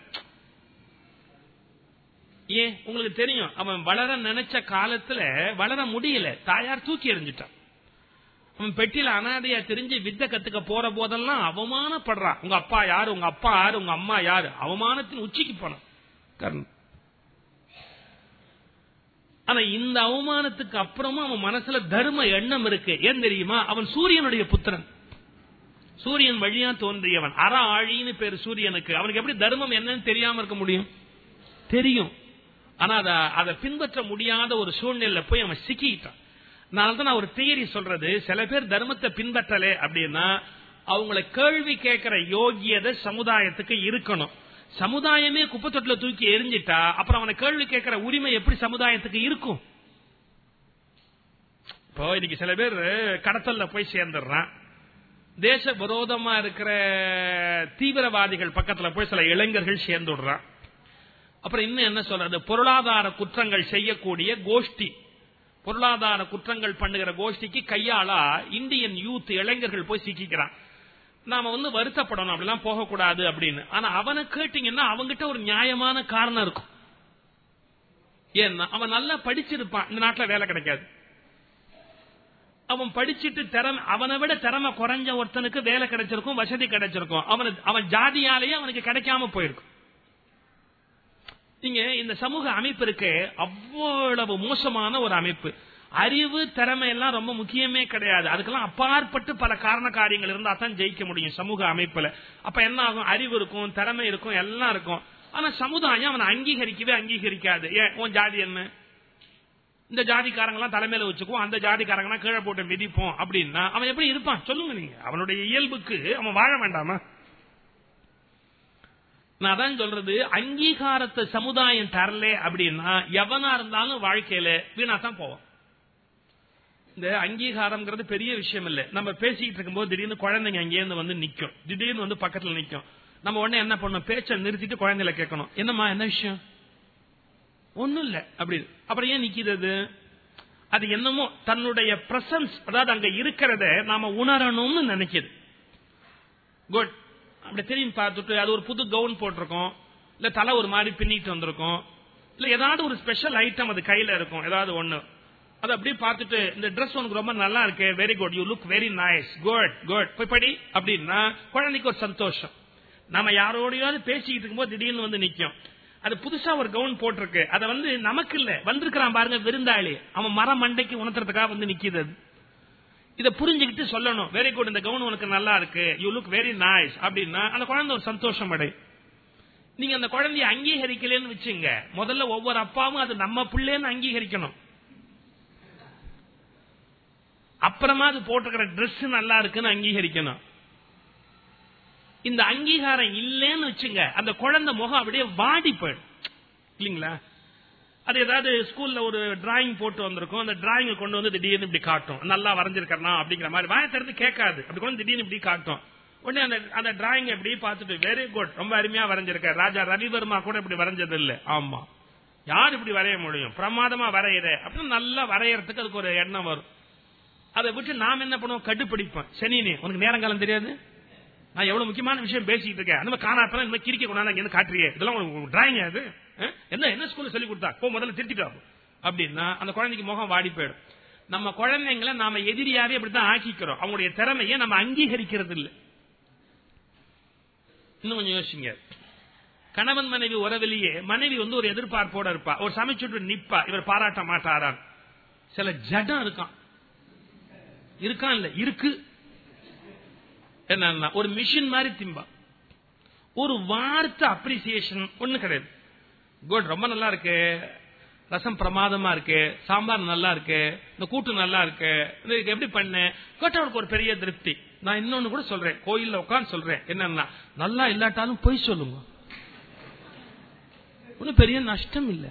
ஏன்? உங்களுக்கு தெரியும் அவன் வளர நினைச்ச காலத்துல வளர முடியல. தாயார் தூக்கி எறிஞ்சிட்டான். அவன் பெட்டியில அனாதையா தெரிஞ்சு வித்த கத்துக்க போற போதெல்லாம் அவமானப்படுறான். உங்க அப்பா யாரு? உங்க அப்பா யாரு? உங்க அம்மா யாரு? அவமானத்தின் உச்சிக்கு போனான் கர்ணன். ஆனா இந்த அவமானத்துக்கு அப்புறமா அவன் மனசுல தர்ம எண்ணம் இருக்கு. ஏன் தெரியுமா? அவன் சூரியனுடைய புத்திரன். சூரியன் வழியா தோன்றியவன். அற ஆழின்னு பேர் சூரியனுக்கு. அவனுக்கு எப்படி தர்மம் என்னன்னு தெரியாம இருக்க முடியும்? தெரியும். ஆனா அதை பின்பற்ற முடியாத ஒரு சூழ்நிலை போய் அவன் சிக்கிட்டான். நான் ஒரு தியரி சொல்றது. சில பேர் தர்மத்தை பின்பற்றலே அப்படின்னா அவங்கள கேள்வி கேட்கிற யோகியதை சமுதாயத்துக்கு இருக்கணும். சமுதாயமே குப்பை தொட்டில தூக்கி எரிஞ்சிட்டா அப்புறம் அவனை கேள்வி கேட்கிற உரிமை எப்படி சமுதாயத்துக்கு இருக்கும்? இப்போ இன்னைக்கு சில பேர் கடத்தல்ல போய் சேர்ந்துடுறான். தேச விரோதமா இருக்கிற தீவிரவாதிகள் பக்கத்துல போய் சில இளைஞர்கள் சேர்ந்துடுறான். அப்புறம் இன்னும் என்ன சொல்றது? பொருளாதார குற்றங்கள் செய்யக்கூடிய கோஷ்டி. பொருளாதார குற்றங்கள் பண்ணுகிற கோஷ்டிக்கு கையாளா இந்தியன் யூத் இளைஞர்கள் போய் சிக்கிக்கிறான். நாம வந்து வருத்தப்படணும் அப்படிலாம் போகக்கூடாது அப்படின்னு. ஆனா அவனை கேட்டீங்கன்னா அவங்கிட்ட ஒரு நியாயமான காரணம் இருக்கும். ஏன்னா அவன் நல்லா படிச்சிருப்பான். இந்த நாட்டுல வேலை கிடைக்காது. அவன் படிச்சுட்டு திறமை அவனை விட திறமை குறைஞ்ச ஒருத்தனுக்கு வேலை கிடைச்சிருக்கும் வசதி கிடைச்சிருக்கும். அவன் அவன் ஜாதியாலேயே அவனுக்கு கிடைக்காம போயிருக்கும். நீங்க இந்த சமூக அமைப்பு இருக்கு அவ்வளவு மோசமான ஒரு அமைப்பு. அறிவு திறமை எல்லாம் ரொம்ப முக்கியமே கிடையாது. அதுக்கெல்லாம் அப்பாற்பட்டு பல காரண காரியங்கள் இருந்தா தான் ஜெயிக்க முடியும் சமூக அமைப்புல. அப்ப என்ன ஆகும்? அறிவு இருக்கும் திறமை இருக்கும் எல்லாம் இருக்கும். ஆனா சமுதாயம் அவனை அங்கீகரிக்கவே அங்கீகரிக்காது. ஏன்? உன் ஜாதி என்ன? இந்த ஜாதிக்காரங்களாம் தலைமையில வச்சுக்குவோம் அந்த ஜாதிக்காரங்களாம் கீழே போட்டு மிதிப்போம் அப்படின்னா அவன் எப்படி இருப்பான்? சொல்லுங்க நீங்க. அவனுடைய இயல்புக்கு அவன் வாழ வேண்டாமா? நான் தான் சொல்றது அங்கீகாரத்தை சமுதாயம் தரல அப்படின்னா எவனா இருந்தாலும் வாழ்க்கையில வீணா தான் போவோம் இந்த அங்கீகாரம்ங்கிறது பெரிய விஷயம் இல்ல நம்ம பேசிக்கிட்டு இருக்கும்போது திடீர்னு குழந்தைங்க அங்கேயிருந்து வந்து நிக்கும். திடீர்னு வந்து பக்கத்துல நிக்கும். நம்ம உடனே என்ன பண்ணணும்? பேச்ச நிறுத்திட்டு குழந்தைல கேட்கணும். என்னம்மா என்ன விஷயம்? ஒண்ணும் இல்ல. அப்படி. அப்புறம் ஏன் நிக்கிறது அது? என்னமோ தன்னுடைய பிரசன்ஸ் அதாவது அங்க இருக்கிறத நாம உணரணும்னு நினைக்கிது. குட் அப்படி திரும்பி பார்த்துட்டு அது ஒரு புது கவுன் போட்டிருக்கோம். இல்ல தலை ஒரு மாதிரி பின்னிட்டு வந்திருக்கும். இல்ல ஏதாவது ஒரு ஸ்பெஷல் ஐட்டம் அது கையில இருக்கும். ஏதாவது ஒண்ணு. அது அப்படியே பார்த்துட்டு இந்த ட்ரெஸ் உனக்கு ரொம்ப நல்லா இருக்கு very good you look very nice good good போய் படி அப்படின்னா குழந்தைக்கு ஒரு சந்தோஷம். நம்ம யாரோடையாவது பேசிக்கிட்டு இருக்கும்போது திடீர்னு வந்து நிக்கும். அது புதுசா ஒரு கவுன் போட்டிருக்கு. அதை வந்து நமக்கு இல்ல வந்திருக்கிறான் பாருங்க விருந்தாளி. அவன் மரம் மண்டைக்கு உணர்த்துறதுக்காக வந்து நிக்கிது இதை புரிஞ்சுக்கிட்டு சொல்லணும். வெரி குட் இந்த கவுன் உனக்கு நல்லா இருக்கு யூ லுக் வெரி நைஸ் அப்படின்னா அந்த குழந்தை ஒரு சந்தோஷம் அடை. நீங்க அந்த குழந்தைய அங்கீகரிக்கலன்னு வச்சுங்க. முதல்ல ஒவ்வொரு அப்பாவும் அது நம்ம பிள்ளைன்னு அங்கீகரிக்கணும். அப்புறமா அது போட்டிருக்கிற ட்ரெஸ் நல்லா இருக்குன்னு அங்கீகரிக்கணும். இந்த அங்கீகாரம் இல்லைன்னு வச்சுங்க அந்த குழந்தை முகம் அப்படியே வாடி போயிடும். இல்லீங்களா? அது ஏதாவது ஸ்கூல்ல ஒரு டிராயிங் போட்டு வந்திருக்கும் அந்த டிராயிங் கொண்டு வந்து திடீர்னு இப்படி காட்டும். நல்லா வரைஞ்சிருக்கா அப்படிங்கிற மாதிரி வாய திறந்து கேட்காது. அப்படி கொண்டு திடீர்னு இப்படி காட்டும். உடனே அந்த அந்த டிராயிங் எப்படி பார்த்துட்டு வெரி குட் ரொம்ப அருமையா வரைஞ்சிருக்க ராஜா ரவிவர்மா கூட இப்படி வரைஞ்சது இல்ல ஆமா. யார் இப்படி வரைய முடியும்? பிரமாதமா வரையிற அப்படின்னு நல்லா வரையறதுக்கு அதுக்கு ஒரு எண்ணம் வரும். அதை விட்டு நாம் என்ன பண்ணுவோம்? கட்டுப்பிடிப்போம். சனினே உனக்கு நேரம் காலம் தெரியாது? நான் எவ்வளவு முக்கியமான விஷயம் பேசிட்டு இருக்கேன். அந்த காணாப்ப இந்த கிரிக்க கொண்டாந்து காட்டுறியே. இதெல்லாம் டிராயிங் அது. என்ன என்ன ஸ்கூல்ல சொல்லி கொடுத்தா? போ முதல்ல திருத்திட்டு அப்படின்னா அந்த குழந்தைக்கு முகம் வாடி போயிடும். நம்ம குழந்தைங்களை நாம எதிரியாவே அப்படித்தான் ஆக்கிக்கிறோம். அவங்களுடைய திறமையை நம்ம அங்கீகரிக்கிறது இல்லை இன்னும் கொஞ்சம் யோசிங்க. கணவன் மனைவி உறவிலேயே மனைவி வந்து ஒரு எதிர்பார்ப்போட இருப்பா. ஒரு சமைச்சுட்டு நிப்பா. இவர் பாராட்ட மாட்டாரான் சில ஜடம் இருக்கான் இருக்கான் இல்ல? இருக்கு. என்ன ஒரு மிஷின் மாதிரி திம்பா. ஒரு வார்த்தை அப்ரிசியேஷன் ஒண்ணு கிடையாது. குட் ரொம்ப நல்லா இருக்கு. ரசம் பிரமாதமா இருக்கு. சாம்பார் நல்லா இருக்கு. இந்த கூட்டு நல்லா இருக்கு. எப்படி பண்ண? கேட்டவனுக்கு ஒரு பெரிய திருப்தி. நான் இன்னொன்னு கூட சொல்றேன். கோயில்ல உட்காந்து சொல்றேன். என்னன்னா நல்லா இல்லாட்டாலும் பொய் சொல்லுங்க. ஒன்னும் பெரிய நஷ்டம் இல்ல.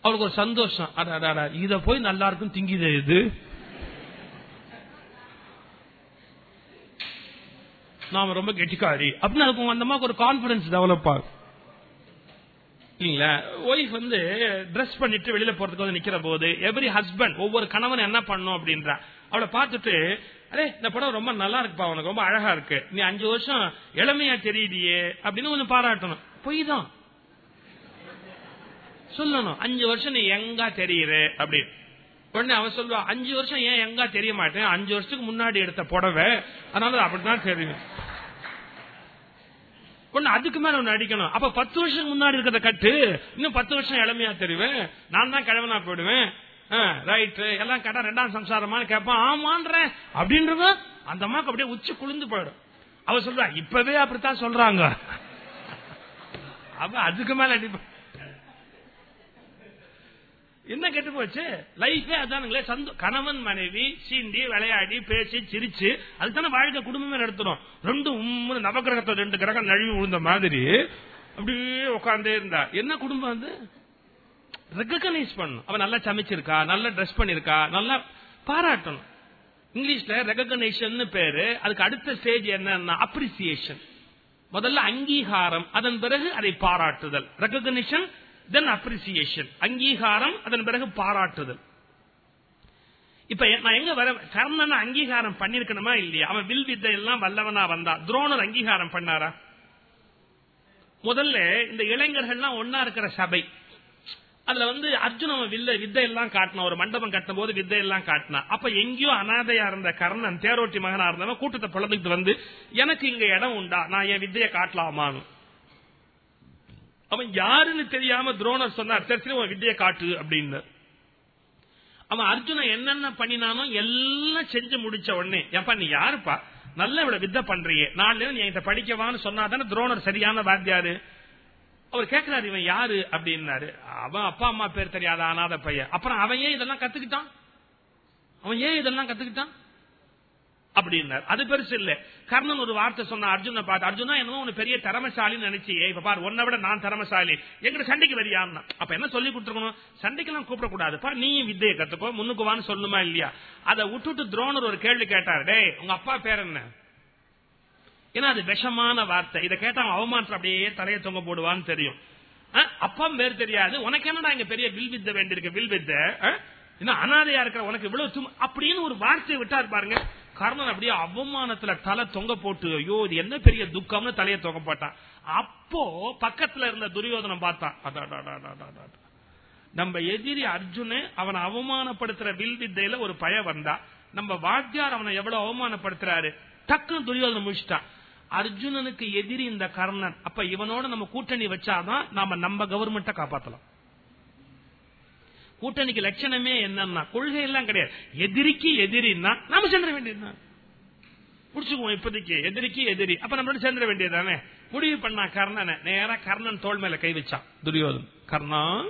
அவளுக்கு ஒரு சந்தோஷம். அடா இத போய் நல்லா இருக்கும் திங்கிது இது. நாம ரொம்ப கெட்டிக்காரி. அப்படின்னு அதுக்கு அந்த அம்மாவுக்கு ஒரு கான்பிடன்ஸ் டெவலப் ஆகும். இல்லீங்களா? ஒய்ஃப் வந்து ட்ரெஸ் பண்ணிட்டு வெளியில போறதுக்கு வந்து நிக்கிற போது எவ்ரி ஹஸ்பண்ட் ஒவ்வொரு கணவன் என்ன பண்ணும் அப்படின்றா. அவளை பார்த்துட்டு அரே இந்த படம் ரொம்ப நல்லா இருக்குப்பா உனக்கு ரொம்ப அழகா இருக்கு. நீ அஞ்சு வருஷம் இளமையா தெரியுதியே அப்படின்னு கொஞ்சம் பாராட்டணும். பொய் தான். சொல்லணும். அஞ்சு வருஷம் நீ எங்க தெரியுற அப்படின்னு. உடனே அவன் சொல்லுவா அஞ்சு வருஷம் ஏன் எங்கா தெரிய மாட்டேன்? அஞ்சு வருஷத்துக்கு முன்னாடி எடுத்த புடவை. அதனால அப்படிதான் தெரியும் அதுக்கு மேல ஒண்ணு அடிக்கணும். அப்ப பத்து வருஷம் முன்னாடி இருக்கிறத கட்டு. இன்னும் பத்து வருஷம் இளமையா தெரிவேன். நான் தான் கிழவனா போயிடுவேன். ரைட்டு எல்லாம் கேட்டா ரெண்டாம் சம்சாரமானு கேட்பான். ஆமான்ற அப்படின்றவ அந்த அம்மாக்கு அப்படியே உச்சி குளிந்து போயிடும். அவ சொல்றா இப்பவே அப்படித்தான் சொல்றாங்க. அப்ப அதுக்கு மேல அடிப்பான் என்ன கெட்டு போச்சு? லைஃபே அதானுங்களே சந்தோ கணவன் மனைவி சீண்டி விளையாடி பேசி சிரிச்சு அதுதானே வாழ்க்கை குடும்பமே நடத்துறோம். ரெண்டு உம்முன்னு நவகிரகத்தை ரெண்டு கிரகம் நழுவி விழுந்த மாதிரி அப்படியே உட்காந்தே இருந்தா. என்ன குடும்பம் அது? ரெகனைஸ் பண்ணும் அவன் நல்லா சமைச்சிருக்கா நல்லா ட்ரெஸ் பண்ணிருக்கா நல்லா பாராட்டணும். இங்கிலீஷ்ல ரெகக்னைசன் பேரு. அதுக்கு அடுத்த ஸ்டேஜ் என்னன்னா அப்ரிசியேஷன் முதல்ல அங்கீகாரம் அதன் பிறகு அதை பாராட்டுதல். ரெகக்னிஷன் தென் அப்ரிசியேஷன் அங்கீகாரம் அதன் பிறகு பாராட்டுதல். இப்ப நான் எங்க வர கர்ணன் அங்கீகாரம் பண்ணிருக்கணுமா இல்லையா? அவன் வில் வித்தை எல்லாம் வல்லவனா வந்தா. துரோணர் அங்கீகாரம் பண்ணாரா? முதல்ல இந்த இளைஞர்கள்லாம் ஒன்னா இருக்கிற சபை. அதுல வந்து அர்ஜுனன் வில்ல வித்தை எல்லாம் காட்டின ஒரு மண்டபம் கட்டும் போது வித்தை எல்லாம் காட்டினா அப்ப எங்கேயோ அனாதையா இருந்த கர்ணன் தேரோட்டி மகனா இருந்தவன் கூட்டத்தை பிளந்துட்டு வந்து எனக்கு இங்க இடம் உண்டா? நான் என் வித்தையை காட்டலாமான்னு. அவன் யாருன்னு தெரியாம துரோணர் சொன்னார் சரி உன் வித்தையை காட்டு அப்படின்னு. அவன் அர்ஜுன என்னென்ன பண்ணினானோ எல்லாம் செஞ்சு முடிச்ச உடனே ஏப்பா நீ யாருப்பா? நல்ல இவ்வளவு வித்தை பண்றியே. நாலு நீ என்கிட்ட படிக்கவான்னு சொன்னாதானே துரோணர் சரியான வாத்தியாரு. அவர் கேட்கிறாரு இவன் யாரு அப்படின்னாரு. அவன் அப்பா அம்மா பேர் தெரியாத அனாத பையன். அப்புறம் அவன் ஏன் இதெல்லாம் கத்துக்கிட்டான்? அவன் ஏன் இதெல்லாம் கத்துக்கிட்டான்? அப்படின்னார். அது பெருசு இல்ல. கர்ணன் ஒரு வார்த்தை சொன்ன அர்ஜுன பார்த்து அர்ஜுனா என்னமோ பெரிய திறமசாலின்னு நினைச்சியே. இப்ப பாரு உன்னை விட நான் திறமசாலி எங்கிட்ட சண்டைக்கு வரியான்னா. அப்ப என்ன சொல்லி கொடுத்துருக்கணும்? சண்டைக்கெல்லாம் கூப்பிடக்கூடாதுப்பா நீயும் வித்தையை கத்துக்கோ முன்னுக்குவான்னு சொல்லுமா சொல்லணுமா இல்லையா? அதை விட்டுட்டு துரோணர் ஒரு கேள்வி கேட்டார். டே உங்க அப்பா பேர் என்ன? ஏன்னா அது விஷமான வார்த்தை. இதை கேட்டா அவன் அவமானத்துல அப்படியே தலையை தொங்க போடுவான்னு தெரியும். அப்பா பேர் தெரியாது. உனக்கு என்னடா இங்க பெரிய வில் வித்த வேண்டியிருக்கு? வில் வித்த அனாதையா இருக்கிற உனக்கு இவ்வளவு அப்படின்னு ஒரு வார்த்தையை விட்டா பாருங்க. கர்ணன் அப்படியே அவமானத்துல தலை தொங்க போட்டு ஐயோ இது என்ன பெரிய துக்கம்னு தலையை தொங்க போட்டான். அப்போ பக்கத்துல இருந்த துரியோதனம் பார்த்தான். நம்ம எதிரி அர்ஜுனு அவனை அவமானப்படுத்துற வில் வித்தையில ஒரு பய வந்தா நம்ம வாத்தியார் அவனை எவ்வளவு அவமானப்படுத்துறாரு? டக்குன்னு துரியோதனம் முடிச்சுட்டான் அர்ஜுனனுக்கு எதிரி இந்த கர்ணன். அப்ப இவனோட நம்ம கூட்டணி வச்சாதான் நாம நம்ம கவர்மெண்ட்டை காப்பாத்தலாம். கூட்டணிக்கு லட்சணமே என்னன்னா கொள்கை எல்லாம் கிடையாது. எதிரிக்கு எதிரின்னா நாம சென்ற வேண்டியதுதான். புடிச்சுக்குவோம் இப்போதைக்கு. எதிரிக்கு எதிரி. அப்ப நம்மளோட சேர்ந்துட வேண்டியதானே முடிவு பண்ணா கர்ணனை. நேரா கர்ணன் தோல் மேல கை வச்சான். துரியோதன். கர்ணா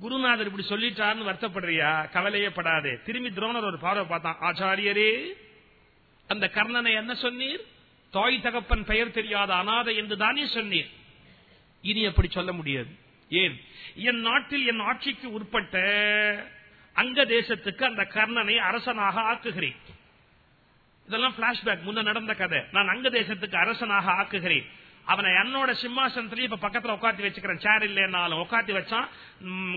குருநாதர் இப்படி சொல்லிட்டாருன்னு வருத்தப்படுறியா? கவலையே படாதே. திரும்பி துரோணர் ஒரு பார்வை பார்த்தான். ஆச்சாரியரே அந்த கர்ணனை என்ன சொன்னீர்? தாய் தகப்பன் பெயர் தெரியாத அனாதை என்று தானே சொன்னீர். இனி அப்படி சொல்ல முடியாது. ஏன்? என் நாட்டில் என் ஆட்சிக்கு உட்பட்ட அங்க தேசத்துக்கு அந்த கர்ணனை அரசனாக ஆக்குகிறேன். இதெல்லாம் பிளாஷ்பேக் முன்ன நடந்த கதை. நான் அங்க தேசத்துக்கு அரசனாக ஆக்குகிறேன். அவனை என்னோட சிம்மாசனத்திலேயே இப்ப பக்கத்துல உட்காந்து வச்சுக்கிறேன். சேர் இல்லைன்னாலும் உட்காந்து வச்சான்.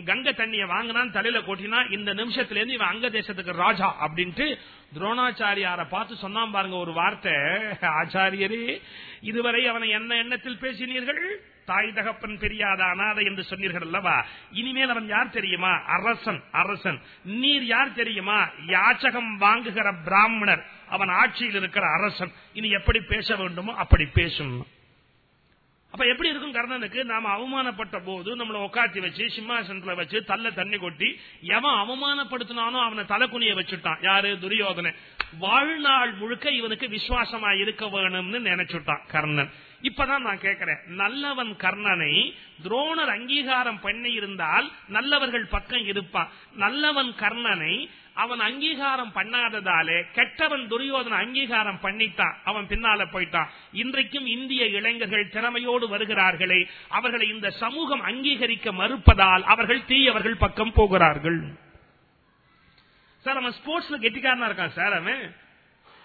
கங்கை தண்ணியை வாங்கினான் தலையில கொட்டினா இந்த நிமிஷத்துல இருந்து இவன் அங்க தேசத்துக்கு ராஜா அப்படின்ட்டு துரோணாச்சாரியார பார்த்து சொன்னான் பாருங்க ஒரு வார்த்தை. ஆச்சாரியரே இதுவரை அவனை என்ன எண்ணத்தில் பேசினீர்கள்? தாய் தகப்பன் தெரியாத அனாதை என்று சொன்னீர்கள் அல்லவா? இனிமேல் அவன் யார் தெரியுமா? அரசன் அரசன். நீர் யார் தெரியுமா? யாச்சகம் வாங்குகிற பிராமணர். அவன் ஆட்சியில் இருக்கிற அரசன். இனி எப்படி பேச வேண்டுமோ அப்படி பேசும். அப்ப எப்படி இருக்கும் கர்ணனுக்கு? நாம அவமானப்பட்ட போது நம்மள உக்காத்தி வச்சு சிம்மாசனத்துல வச்சு தள்ள தண்ணி கொட்டி எவன் அவமானப்படுத்தினானோ அவனை தலைக்குனிய வச்சுட்டான். யாரு? துரியோதனை வாழ்நாள் முழுக்க இவனுக்கு விசுவாசமா இருக்க வேணும்னு நினைச்சுட்டான் கர்ணன். இப்பதான் நான் கேட்கிறேன் நல்லவன் கர்ணனை துரோணர் அங்கீகாரம் பண்ணி இருந்தால் நல்லவர்கள் பக்கம் இருப்பான். நல்லவன் கர்ணனை அவன் அங்கீகாரம் பண்ணாததாலே கெட்டவன் துரியோதன அங்கீகாரம் பண்ணிட்டான். அவன் பின்னால போயிட்டான். இன்றைக்கும் இந்திய இளைஞர்கள் திறமையோடு வருகிறார்களே அவர்களை இந்த சமூகம் அங்கீகரிக்க மறுப்பதால் அவர்கள் தீயவர்கள் பக்கம் போகிறார்கள். சார் அவன் ஸ்போர்ட்ஸ்ல கெட்டிக்காரனா இருக்கான் சார் அவன்?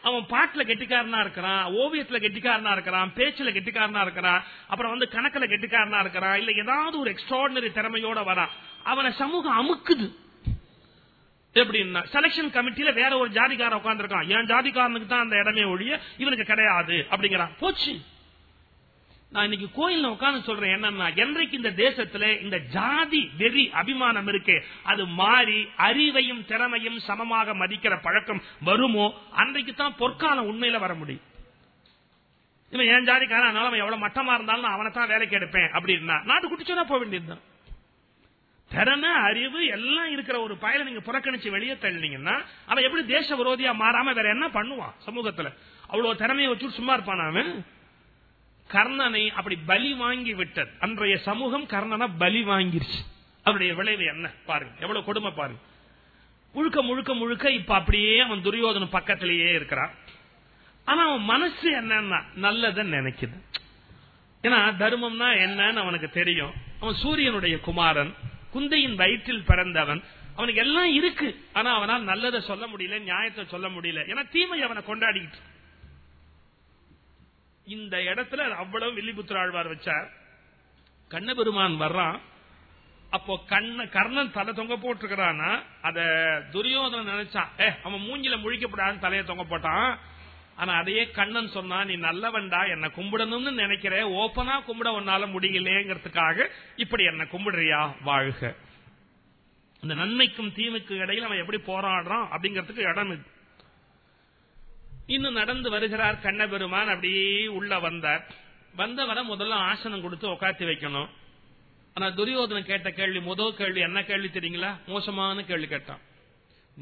அவன் பாட்டுல கெட்டிக்காரனா இருக்கிறான் ஓவியத்துல கெட்டிக்காரனா இருக்கிறான் பேச்சுல கெட்டிக்காரனா இருக்கிறான் அப்புறம் வந்து கணக்குல கெட்டிக்காரனா இருக்கிறான் இல்ல ஏதாவது ஒரு எக்ஸ்ட்ராடினரி திறமையோட வரான். அவனை சமூகம் அமுக்குது. எப்படின்னா செலக்ஷன் கமிட்டியில வேற ஒரு ஜாதிக்காரன் உட்கார்ந்துருக்கான். என் ஜாதிக்காரனுக்கு தான் அந்த இடமே ஒழிய இவனுக்கு கிடையாது அப்படிங்கிறான். போச்சு. நான் இன்னைக்கு கோயில் உட்காந்து சொல்றேன் என்னன்னா என்றைக்கு இந்த தேசத்துல இந்த ஜாதி வெறி அபிமானம் இருக்கு அது மாறி அறிவையும் திறமையும் சமமாக மதிக்கிற பழக்கம் வருமோ அன்றைக்கு தான் பொற்காலம் உண்மையில வர முடியும். இவன் என் ஜாதிக்காரன்? அதனால அவன் எவ்வளவு மட்டமா இருந்தாலும் நான் அவனை தான் வேலைக்கு எடுப்பேன் அப்படின்னா நாட்டு குட்டிச்சோனா போக வேண்டியதுதான் திறமை அறிவு எல்லாம் இருக்கிற ஒரு பயலை நீங்க புறக்கணிச்சு வெளியே தள்ளினீங்கன்னா அவன் எப்படி தேச விரோதியா மாறாம வேற என்ன பண்ணுவான் சமூகத்துல? அவ்வளவு திறமையை வச்சுட்டு சும்மா இருப்பான் அவன்? கர்ணனை அப்படி பலி வாங்கி விட்டது. அன்றைய சமூகம் கர்ணனை பலி வாங்கிருச்சு. அவருடைய விளைவு என்ன? பாருங்க. எவ்வளவு கொடுமை பாருங்க. முழுக்க முழுக்க முழுக்க இப்ப அப்படியே அவன் துரியோதன பக்கத்திலேயே இருக்கிறான். ஆனா அவன் மனசு என்னன்னா நல்லத நினைக்குது. ஏன்னா தர்மம்னா என்னன்னு அவனுக்கு தெரியும். அவன் சூரியனுடைய குமாரன் குந்தையின் வயிற்றில் பிறந்தவன் அவனுக்கு எல்லாம் இருக்கு. ஆனா அவனால் நல்லதை சொல்ல முடியல நியாயத்தை சொல்ல முடியல. ஏன்னா தீமை அவனை கொண்டாடிக்கிட்டு இந்த இடத்துல அவ்வளவு வில்லிபுத்திர ஆழ்வார் வச்சார். கண்ணபெருமான் வர்றான். அப்போ கண்ண கர்ணன் தலை தொங்க போட்டிருக்கிறான்னா அத துரியோதனன் நினைச்சான் ஏ அவன் மூஞ்சில முழிக்கப்படாதுன்னு தலையை தொங்க போட்டான். ஆனா அதையே கண்ணன் சொன்னா நீ நல்லவன்டா என்ன கும்பிடணும்னு நினைக்கிற ஓப்பனா கும்பிட உன்னால முடியலேங்கிறதுக்காக இப்படி என்ன கும்பிடுறியா? வாழ்க. இந்த நன்மைக்கும் தீமைக்கும் இடையில அவன் எப்படி போராடுறான் அப்படிங்கறதுக்கு இடம் இருக்கு. இன்னும் நடந்து வருகிறார் கண்ணபெருமான். அப்படியே உள்ள வந்தார். வந்தவரை முதல்ல ஆசனம் கொடுத்து உட்காத்தி வைக்கணும். ஆனா துரியோதனன் கேட்ட கேள்வி முதல் கேள்வி என்ன கேள்வி தெரியுங்களா? மோசமான கேள்வி கேட்டான்.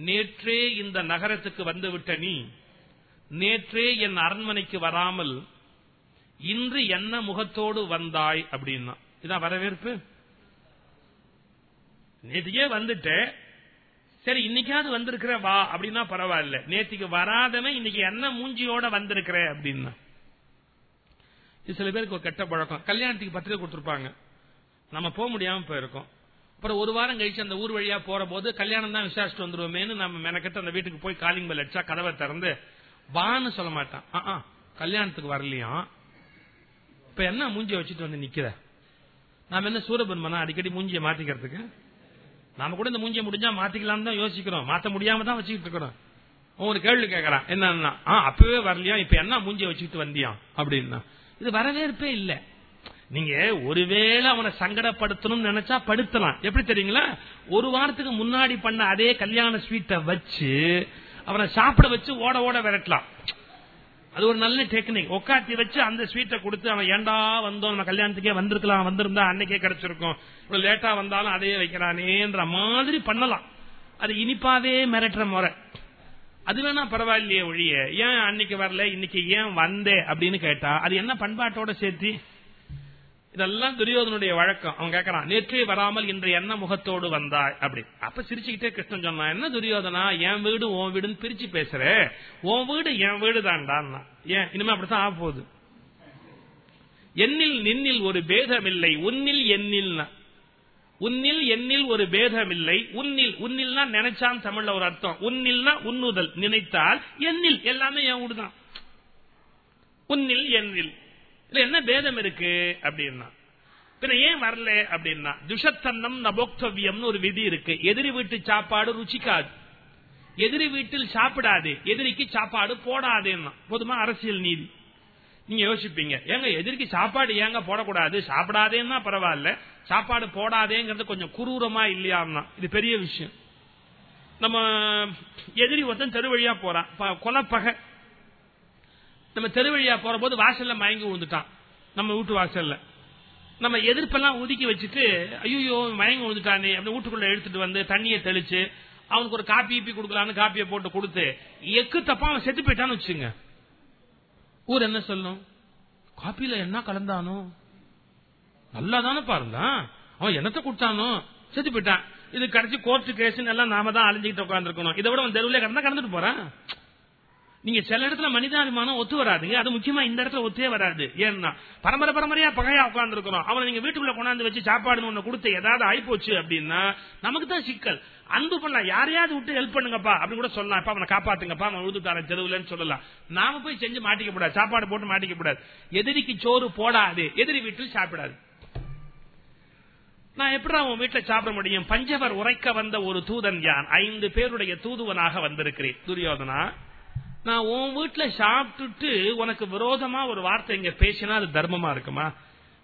நேற்றே இந்த நகரத்துக்கு வந்துவிட்ட நீ நேற்றே என் அரண்மனைக்கு வராமல் இன்று என்ன முகத்தோடு வந்தாய்? அப்படின்னா. இதான் வரவேற்பு. நேற்றையே வந்துட்டேன். சரி இன்னைக்காவது வந்திருக்கிற வா அப்படின்னா பரவாயில்ல. நேத்திக்கு வராதவன் இன்னைக்கு என்ன மூஞ்சியோட வந்திருக்கிற அப்படின்னா. சில பேருக்கு ஒரு கெட்ட பழக்கம். கல்யாணத்துக்கு பத்திரிகை கொடுத்துருப்பாங்க. நம்ம போக முடியாம போயிருக்கோம். அப்புறம் ஒரு வாரம் கழிச்சு அந்த ஊர் வழியா போற போது கல்யாணம் தான் விசாரிச்சுட்டு வந்துருவோமேனு நம்ம மெனக்கிட்ட அந்த வீட்டுக்கு போய் காலிங் பெல் அடிச்சா கதவை திறந்து வான்னு சொல்ல மாட்டான். கல்யாணத்துக்கு வரலையா? இப்ப என்ன மூஞ்சிய வச்சுட்டு வந்து நிக்கிற? நாம என்ன சூரபன்மனா அடிக்கடி மூஞ்சிய மாத்திக்கிறதுக்கு? நாம கூட இந்த மூஞ்சிய முடிஞ்சா மாத்திக்கலாம் தான் யோசிக்கிறோம். மாத்த முடியாம தான் வச்சுக்கிட்டு இருக்கிறோம். ஒரு கேள்வி கேட்கறான் என்னன்னா அப்பவே வரலையா? இப்ப என்ன மூஞ்சிய வச்சுக்கிட்டு வந்தியா? அப்படின்னா. இது வரவேற்பே இல்ல. நீங்க ஒருவேளை அவனை சங்கடப்படுத்தணும்னு நினைச்சா படுத்தலாம். எப்படி தெரியுங்களா? ஒரு வாரத்துக்கு முன்னாடி பண்ண அதே கல்யாண ஸ்வீட்டை வச்சு அவனை சாப்பிட வச்சு ஓட ஓட விரட்டலாம். அது ஒரு நல்ல டெக்னிக். உட்காத்தி வச்சு அந்த ஸ்வீட்டை கொடுத்து அவன் ஏண்டா வந்தோம்? நம்ம கல்யாணத்துக்கே வந்திருக்கலாம் வந்திருந்தா அன்னைக்கே கிடைச்சிருக்கும். இவ்வளவு லேட்டா வந்தாலும் அதே வைக்கிறானேன்ற மாதிரி பண்ணலாம். அது இனிப்பாவே மிரட்டுற முறை. அது வேணா பரவாயில்லையே ஒழிய ஏன் அன்னைக்கு வரல? இன்னைக்கு ஏன் வந்தே? அப்படின்னு கேட்டா அது என்ன பண்பாட்டோட சேர்த்து? இதெல்லாம் துரியோதனுடைய வழக்கம். அவன் கேட்கறான் நேற்றே வராமல் இன்று என்ன முகத்தோடு வந்தாய்? அப்படி. அப்ப சிரிச்சுக்கிட்டே கிருஷ்ணன் சொன்னான் என்ன துரியோதனா என் வீடு உன் வீடுன்னு பிரிச்சு பேசுற. உன் வீடு என் வீடு தான்டா ஏன்? இனிமே அப்படித்தான் ஆக போகுது. என்னில் நின்னில் ஒரு பேதமில்லை உன்னில் எண்ணில் உன்னில் எண்ணில் ஒரு பேதமில்லை உன்னில் உன்னில்னா நினைச்சான் தமிழ்ல ஒரு அர்த்தம். உன்னில்னா உன்னுதல் நினைத்தால் எண்ணில் எல்லாமே என் வீடுதான். உன்னில் எண்ணில் என்ன பேதம் இருக்கு அப்படின்னா. பின்ன ஏன் வரல அப்படின்னா துஷத்தன்னம் நபோக்தவியம்னு ஒரு விதி இருக்கு. எதிரி வீட்டு சாப்பாடு ருச்சிக்காது. எதிரி வீட்டில் சாப்பிடாது. எதிரிக்கு சாப்பாடு போடாதேன்னா. பொதுமா? அரசியல் நீதி. நீங்க யோசிப்பீங்க. ஏங்க எதிரிக்கு சாப்பாடு ஏங்க போடக்கூடாது? சாப்பிடாதேன்னா பரவாயில்ல. சாப்பாடு போடாதேங்கிறது கொஞ்சம் குரூரமா இல்லையாம்னா இது பெரிய விஷயம். நம்ம எதிரி ஒருத்தன் தெரு வழியா போறான். கொலப்பகை. நம்ம தெருவழியா போற போது வாசல்ல மயங்கி விழுந்துட்டான். நம்ம வீட்டு வாசல்ல. நம்ம எதிர்ப்பெல்லாம் ஒதுக்கி வச்சுட்டு ஐயோ மயங்கி விழுந்துட்டானே அப்படி வீட்டுக்குள்ள எடுத்துட்டு வந்து தண்ணியை தெளிச்சு அவனுக்கு ஒரு காப்பி ஈப்பி கொடுக்கலான்னு காப்பியை போட்டு கொடுத்து எக்கு தப்பா அவன் செத்து போயிட்டான்னு வச்சுங்க ஊர் என்ன சொல்லும்? காப்பியில என்ன கலந்தானோ? நல்லா பாருந்தான் அவன் என்னத்தை கொடுத்தானோ? செத்து போயிட்டான். இது கடைசி கோர்ட்டு கேஸ் எல்லாம் நாம தான் அழிஞ்சுக்கிட்டு உட்காந்துருக்கணும் இதை விட அவன் கடந்தா கடந்துட்டு போறான். நீங்க சில இடத்துல மனிதாபிமானம் ஒத்து வராதுங்க. அது முக்கியமா இந்த இடத்துல ஒத்தே வராது. ஏன்னா பரம்பரை பரம்பரையா பகையா உட்கார்ந்து இருக்கிறோம் அவனை நீங்க வீட்டுக்குள்ள கொண்டாந்து வச்சு சாப்பாடு ஒண்ணு கொடுத்து ஏதாவது ஆயிப்போச்சு அப்படின்னா நமக்கு தான் சிக்கல். அன்பு பண்ணலாம் யாரையாவது விட்டு ஹெல்ப் பண்ணுங்கப்பா அப்படின்னு கூட சொல்லலாம். இப்ப அவனை காப்பாத்துங்கப்பா அவன் உழுதுட்டார தெருவுலன்னு சொல்லலாம். நாம போய் செஞ்சு மாட்டிக்க கூடாது. சாப்பாடு போட்டு மாட்டிக்க கூடாது. எதிரிக்கு சோறு போடாது. எதிரி வீட்டில் சாப்பிடாது. நான் எப்படி உன் வீட்டுல சாப்பிட முடியும்? பஞ்சவர் உரைக்க வந்த ஒரு தூதன் யான்? ஐந்து பேருடைய தூதுவனாக வந்திருக்கிறேன். துரியோதனா நான் உன் வீட்டுல சாப்பிட்டுட்டு உனக்கு விரோதமா ஒரு வார்த்தை இங்க பேசினா அது தர்மமா இருக்குமா?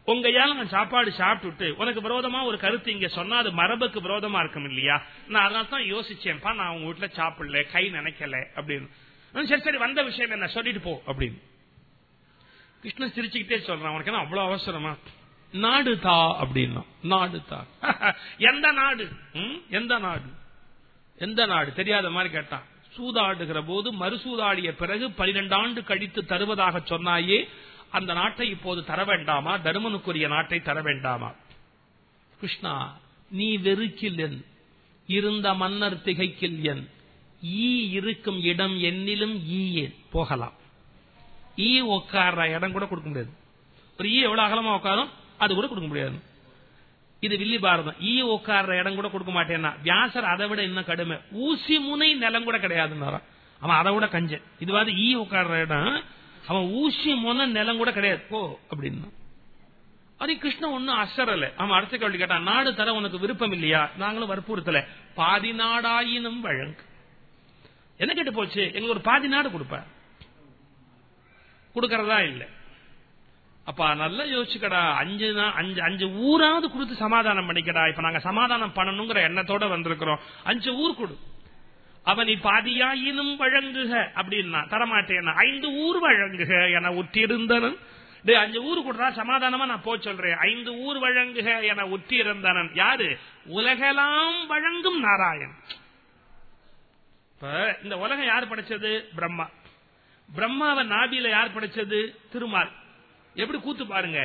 உங்கையால நான் சாப்பாடு சாப்பிட்டுட்டு உனக்கு விரோதமா ஒரு கருத்து இங்க சொன்னா அது மரபுக்கு விரோதமா இருக்கும் இல்லையா? நான் அதனால தான் யோசிச்சேன்ப்பா நான் உங்க வீட்டுல சாப்பிடல கை நினைக்கல அப்படின்னு. சரி சரி வந்த விஷயம் என்ன? சொல்லிட்டு போ அப்படின்னு. கிருஷ்ணன் சிரிச்சுக்கிட்டே சொல்றான் உனக்கு என்ன அவ்வளவு அவசரமா? நாடு தா அப்படின்னா நாடு தா. எந்த நாடு? எந்த நாடு? எந்த நாடு? தெரியாத மாதிரி கேட்டான். சூதாடுகிற போது மறுசூதாடிய பிறகு பனிரெண்டு ஆண்டு கழித்து தருவதாக சொன்னாயே அந்த நாட்டை இப்போது தர வேண்டாமா? தருமனுக்குரிய நாட்டை தர வேண்டாமா? கிருஷ்ணா நீ வெறுக்கில் என் இருந்த மன்னர் திகைக்கில் என் ஈ இருக்கும் இடம் என்னிலும் ஈ ஏன் போகலாம். ஈ உட்கார்ற இடம் கூட கொடுக்க முடியாது. ஒரு ஈ எவ்வளவு அகலமா உட்காரும் அது கூட கொடுக்க முடியாது. இது வில்லி பாரதம். ஈ உட்கார்ற இடம் கூட கொடுக்க மாட்டேன்னா வியாசர் அதை விட இன்னும் கடுமை. ஊசி முனை நிலம் கூட கிடையாதுன்னு அவன் அதை விட கஞ்சன். இதுவாது ஈ உட்கார்ற இடம் அவன் ஊசி முனை நிலம் கூட கிடையாது. போ அப்படின்னு. அது கிருஷ்ணன் ஒன்னும் அசரல. அவன் அடுத்த கேள்வி கேட்டான் நாடு தர உனக்கு விருப்பம் இல்லையா? நாங்களும் வற்புறுத்தல. பாதி நாடாயினும் வழங்கு. என்ன கேட்டு போச்சு? எங்களுக்கு ஒரு பாதி நாடு கொடுப்ப. கொடுக்கறதா இல்லை. அப்ப நல்லா யோசிச்சுக்கடா. அஞ்சு அஞ்சு அஞ்சு ஊராவது கொடுத்து சமாதானம் பண்ணிக்கடா. இப்ப நாங்க சமாதானம் பண்ணணுங்கிற எண்ணத்தோட வந்திருக்கிறோம். அஞ்சு ஊர் கொடு. அவன் பாதியாயினும் வழங்குக அப்படின்னா தரமாட்டேன் ஐந்து ஊர் வழங்குக என உற்றிருந்தனன். அஞ்சு ஊர் கொடுறா சமாதானமா நான் போ சொல்றேன். ஐந்து ஊர் வழங்குக என உற்றிருந்தனன். யாரு? உலகெல்லாம் வழங்கும் நாராயண் இப்ப இந்த உலகம் யார் படைச்சது? பிரம்மா. பிரம்மாவை நாபியில யார் படைச்சது? திருமால். எப்படி கூத்து பாருங்க?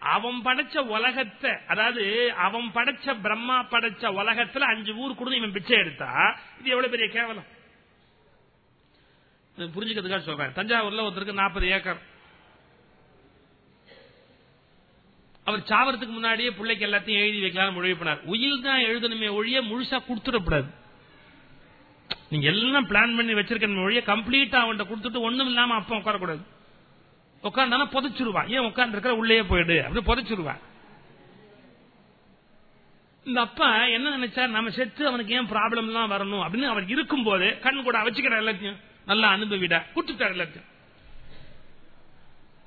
அவன் படைச்ச உலகத்தை அதாவது அவன் படைச்ச பிரம்மா படைச்ச உலகத்துல அஞ்சு ஊர் கொடுத்து இவன் பிச்சை எடுத்தா இது எவ்வளவு பெரிய கேவலம்? புரிஞ்சுக்கிறதுக்காக சொல்றேன். தஞ்சாவூர்ல ஒருத்தருக்கு நாற்பது ஏக்கர். அவர் சாவறதுக்கு முன்னாடியே பிள்ளைக்கு எல்லாத்தையும் எழுதி வைக்கலாம்னு முடிவு பண்ணார். உயில் தான் எழுதணுமே ஒழிய முழுசா கொடுத்துடக்கூடாது. நீங்க எல்லாம் பிளான் பண்ணி வச்சிருக்கணுமே ஒழிய கம்ப்ளீட்டா அவன்கிட்ட கொடுத்துட்டு ஒண்ணும் இல்லாம அப்ப உட்காரக்கூடாது. உட்கார்ந்தானா புதைச்சிருவான். ஏன் உட்கார்ந்து இருக்கிற உள்ளே போயிடு. அப்படின்னு புதைச்சிருவான். இந்த அப்பா என்ன நினைச்சா நம்ம செத்து அவனுக்கு ஏன் ப்ராப்ளம் எல்லாம் வரணும்? அப்படின்னு அவர் இருக்கும் போது கண் கூட வச்சுக்கிற எல்லாத்தையும் நல்லா அனுபவிட. கொடுத்துட்டார் எல்லாத்தையும்.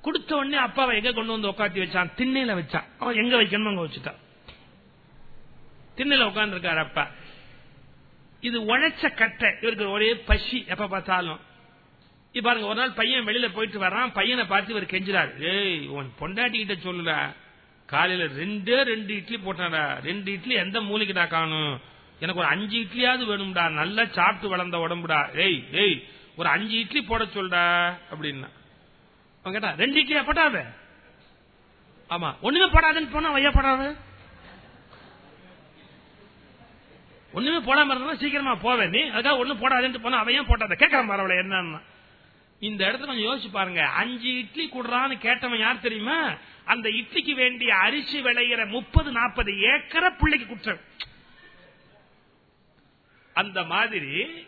கொடுத்த உடனே அப்பாவை எங்க கொண்டு வந்து உட்காத்தி வச்சான்? திண்ணையில வச்சான். அவன் எங்க வைக்கணும் அங்க வச்சுட்டான். திண்ணையில உட்கார்ந்து இருக்காரு அப்பா. இது உழைச்ச கட்டை. இவருக்கு ஒரே பசி. எப்ப பார்த்தாலும். இப்ப பாருங்க ஒரு நாள் பையன் வெளியில போயிட்டு வர்றான் பையனை பார்த்து இவர் கெஞ்சுறாரு. ஏய் உன் பொண்டாட்டி கிட்ட சொல்லுல காலையில ரெண்டே ரெண்டு இட்லி போட்டாடா ரெண்டு இட்லி எந்த மூலிகைடா காணும்? எனக்கு ஒரு அஞ்சு இட்லியாவது வேணும்டா நல்லா சாப்பிட்டு வளர்ந்த உடம்புடா. ஏய் ஏய் ஒரு அஞ்சு இட்லி போட சொல்டா அப்படின்னா. கேட்டா ரெண்டு இட்லியா போட்டாத? ஆமா ஒண்ணுமே போடாதுன்னு போனா வையா போடாது? ஒண்ணுமே போடாம இருந்தா சீக்கிரமா போவேன் நீ அதுக்காக ஒண்ணு போடாதுன்னு போனா அவையும் போட்டாத. கேட்கறான் பரவாயில்ல என்னன்னா. இந்த இடத்துல கொஞ்சம் யோசிச்சு பாருங்க. அஞ்சு இட்லி குடுறான்னு கேட்டவன் யார் தெரியுமா? அந்த இட்லிக்கு வேண்டிய அரிசி விளையிற முப்பது நாற்பது ஏக்கரை பிள்ளைக்கு குற்றம். அந்த மாதிரி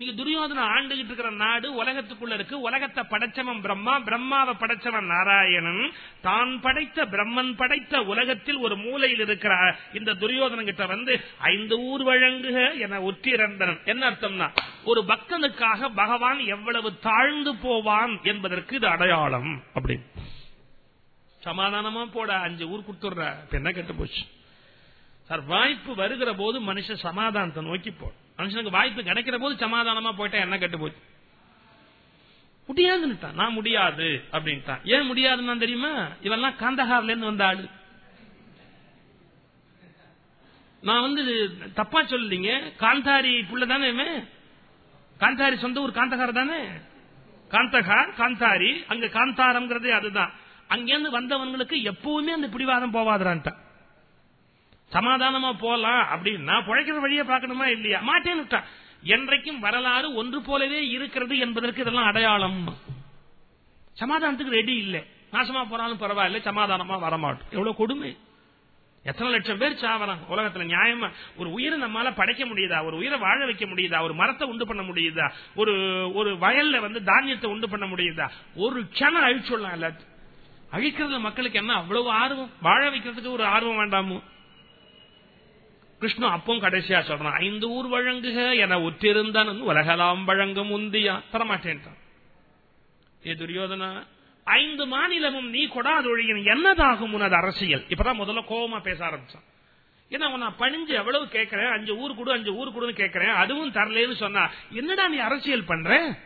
நீங்க துரியோதன ஆண்டுகிட்டு இருக்கிற நாடு உலகத்துக்குள்ள இருக்கு. உலகத்தை படைச்சவன் பிரம்மா பிரம்மாவை படைச்சவன் நாராயணன். தான் படைத்த பிரம்மன் படைத்த உலகத்தில் ஒரு மூலையில் இருக்கிற இந்த துரியோதன கிட்ட வந்து ஐந்து ஊர் வழங்குக என ஒற்றிரந்தனன் என்ன அர்த்தம்னா ஒரு பக்தனுக்காக பகவான் எவ்வளவு தாழ்ந்து போவான் என்பதற்கு இது அடையாளம் அப்படி. சமாதானமா போட அஞ்சு ஊர் கொடுத்துடுற என்ன கெட்டு போச்சு? சார் வாய்ப்பு வருகிற போது மனுஷன் சமாதானத்தை நோக்கி போ மனுஷனுக்கு வாய்ப்பு கிடைக்கிற போது சமாதானமா போயிட்டா என்ன கெட்டு போச்சு? முடியாதுன்னுட்டான் நான் முடியாது அப்படின்ட்டான். ஏன் முடியாதுன்னு தெரியுமா? இவெல்லாம் காந்தகார்ல இருந்து வந்த ஆளு. நான் வந்து தப்பா சொல்லீங்க காந்தாரி புள்ள தானே காந்தாரி சொந்த ஊர் காந்தகார் தானே? காந்தகார் காந்தாரி அங்க காந்தாரம்ங்கிறது அதுதான். அங்கிருந்து வந்தவங்களுக்கு எப்பவுமே அந்த பிடிவாதம் போவாதுறான்ட்டான். சமாதானமா போலாம் அப்படின்னா பிழைக்கிற வழியை பார்க்கணுமா இல்லையா? மாட்டேன்னு என்றைக்கும் வரலாறு ஒன்று போலவே இருக்கிறது என்பதற்கு இதெல்லாம் அடையாளம். சமாதானத்துக்கு ரெடி இல்லை. நாசமா போனாலும் பரவாயில்ல சமாதானமா வரமாட்டோம். எவ்வளவு கொடுமை. எத்தனை லட்சம் பேர் சாவரம் உலகத்துல நியாயமா ஒரு உயிரை நம்மால படைக்க முடியுதா? ஒரு உயிரை வாழ வைக்க முடியுதா? ஒரு மரத்தை உண்டு பண்ண முடியுதா? ஒரு ஒரு வயல்ல வந்து தானியத்தை உண்டு பண்ண முடியுதா? ஒரு க்ஷணம் அழிச்சுடலாம் எல்லாத்தையும். அழிக்கிறதுல மக்களுக்கு என்ன அவ்வளவு ஆர்வம்? வாழ வைக்கிறதுக்கு ஒரு ஆர்வம் வேண்டாமோ? கிருஷ்ணன் அப்பவும் கடைசியா சொல்றான் ஐந்து ஊர் வழங்குக என ஒற்றிருந்தான் உலகலாம் வழங்கும் உந்தியா. தரமாட்டேன்ட்டான். ஏ துரியோதனா ஐந்து மாநிலமும் நீ கொடாதொழியின் என்னதாகும் உனது அரசியல்? இப்பதான் முதல்ல கோபமா பேச ஆரம்பிச்சான். ஏன்னா நான் பணிஞ்சு எவ்வளவு கேட்கிறேன் அஞ்சு ஊர் கொடு அஞ்சு ஊர் கொடுன்னு கேட்கிறேன் அதுவும் தரலன்னு சொன்னா என்னடா நீ அரசியல் பண்ற?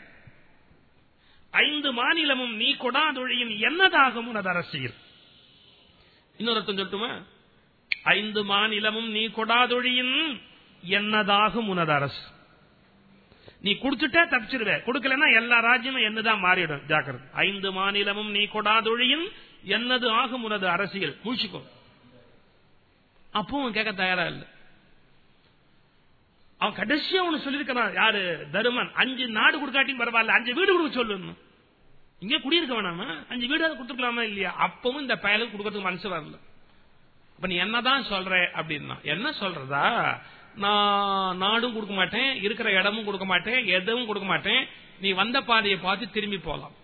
ஐந்து மாநிலமும் நீ கொடாதொழியின் என்னதாகும் உனது அரசியல்? இன்னொருத்தன் சொல்லட்டுமா? ஐந்து மாநிலமும் நீ கொடாதொழியின் என்னதாகும் உனது அரசு. நீ குடுத்துட்டே தப்பிச்சிருவ. கொடுக்கலன்னா எல்லா ராஜ்யமும் என்னதான் மாறிடும் ஜாக்கிரத. ஐந்து மாநிலமும் நீ கொடாதொழியின் என்னது ஆகும் உனது அரசியல். முழிச்சுக்கோ. அப்பவும் கேட்க தயாரா இல்ல. அவன் கடைசியா ஒண்ணு சொல்லிருக்கான் யாரு? தருமன். அஞ்சு நாடு கொடுக்காட்டியும் பரவாயில்ல. அஞ்சு வீடு கொடுக்க சொல்லு இங்க குடியிருக்க வேணாமா? அஞ்சு வீடு கொடுத்துக்கலாமா இல்லையா? அப்பவும் இந்த பயலுக்கு கொடுக்கறதுக்கு மனசு வரல. நீ என்னதான் சொல்ற அப்படின்னா என்ன சொல்றதா? நான் நாடும் கொடுக்க மாட்டேன் இருக்கிற இடமும் கொடுக்க மாட்டேன் எதுவும் கொடுக்க மாட்டேன். நீ வந்த பாதையை பார்த்து திரும்பி போலாம்.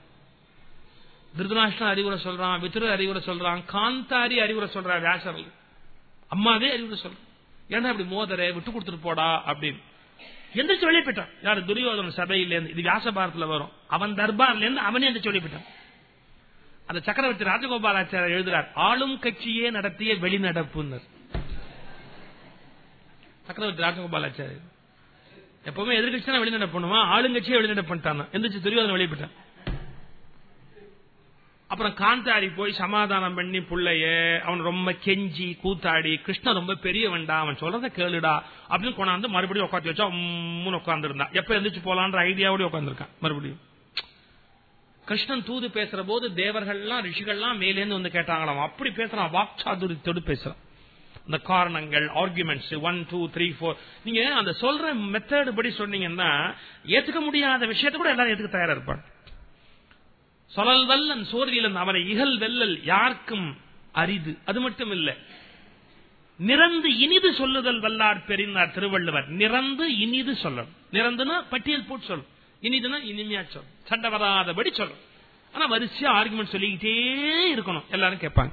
திருதராஷ்டிரம் அறிவுரை சொல்றான் வித்திர அறிவுரை சொல்றான் காந்தாரி அறிவுரை சொல்றான் வியாசர்கள். அம்மாவே அறிவுரை சொல்றான் ஏன்னா இப்படி மோதர விட்டு கொடுத்துட்டு போடா அப்படின்னு. எந்திரிச்சு வெளியே போயிட்டான். யாரு துரியோதன சபையில இருந்து இது வியாச பாரத்துல வரும். அவன் தர்பார்ல இருந்து அவனே எந்திரிச்சு வெளியே போயிட்டான். அந்த சக்கரவர்த்தி ராஜகோபாலாச்சாரியர் எழுதுறார் ஆளும் கட்சியே நடத்திய வெளிநடப்பு சக்கரவர்த்தி ராஜகோபாலாச்சாரியர் எப்பவுமே எதிர்கட்சி வெளிநடப்பு பண்ணுவான் ஆளுங்கட்சியே வெளிநடப்பு பண்ணிட்டான் எந்திரிச்சு துரியோதன வெளியே அப்புறம் காந்தாரி போய் சமாதானம் பண்ணி புள்ளைய அவன் ரொம்ப கெஞ்சி கூத்தாடி கிருஷ்ணன் ரொம்ப பெரியவன்டா அவன் சொல்றத கேளுடா அப்படின்னு கொண்டாந்து மறுபடியும் உட்காந்து வச்சா உம்முன்னு உட்காந்துருந்தான் எப்ப எந்திரிச்சு போலான்ற ஐடியாவோட உட்காந்துருக்கான் மறுபடியும். கிருஷ்ணன் தூது பேசுற போது தேவர்கள்லாம் ரிஷிகள்லாம் மேலேந்து வந்து கேட்டாங்களாம். அப்படி பேசுறான். வாக்சாதுரியத்தோடு பேசுறான். இந்த காரணங்கள் arguments one two three four நீங்க அந்த சொல்ற மெத்தட் படி சொன்னீங்கன்னா ஏத்துக்க முடியாத விஷயத்த கூட எல்லாரும் ஏத்துக்க தயாரா இருப்பாங்க. சொலல் வல்லன் சோர்வியலன் அவனை இகல் வெல்லல் யாருக்கும் அரிது. அது மட்டும் இல்ல. நிறந்து இனிது சொல்லுதல் வல்லார் பெரினார் திருவள்ளுவர். நிறந்து இனிது சொல்லணும். நிறந்துனா பட்டியல் போட்டு சொல்லணும். இனிதுனா இனிமையா சொல்லும். சண்டை வராதபடி சொல்லும். ஆனா வரிசையா ஆர்குமெண்ட் சொல்லிக்கிட்டே இருக்கணும். எல்லாரும் கேட்பாங்க.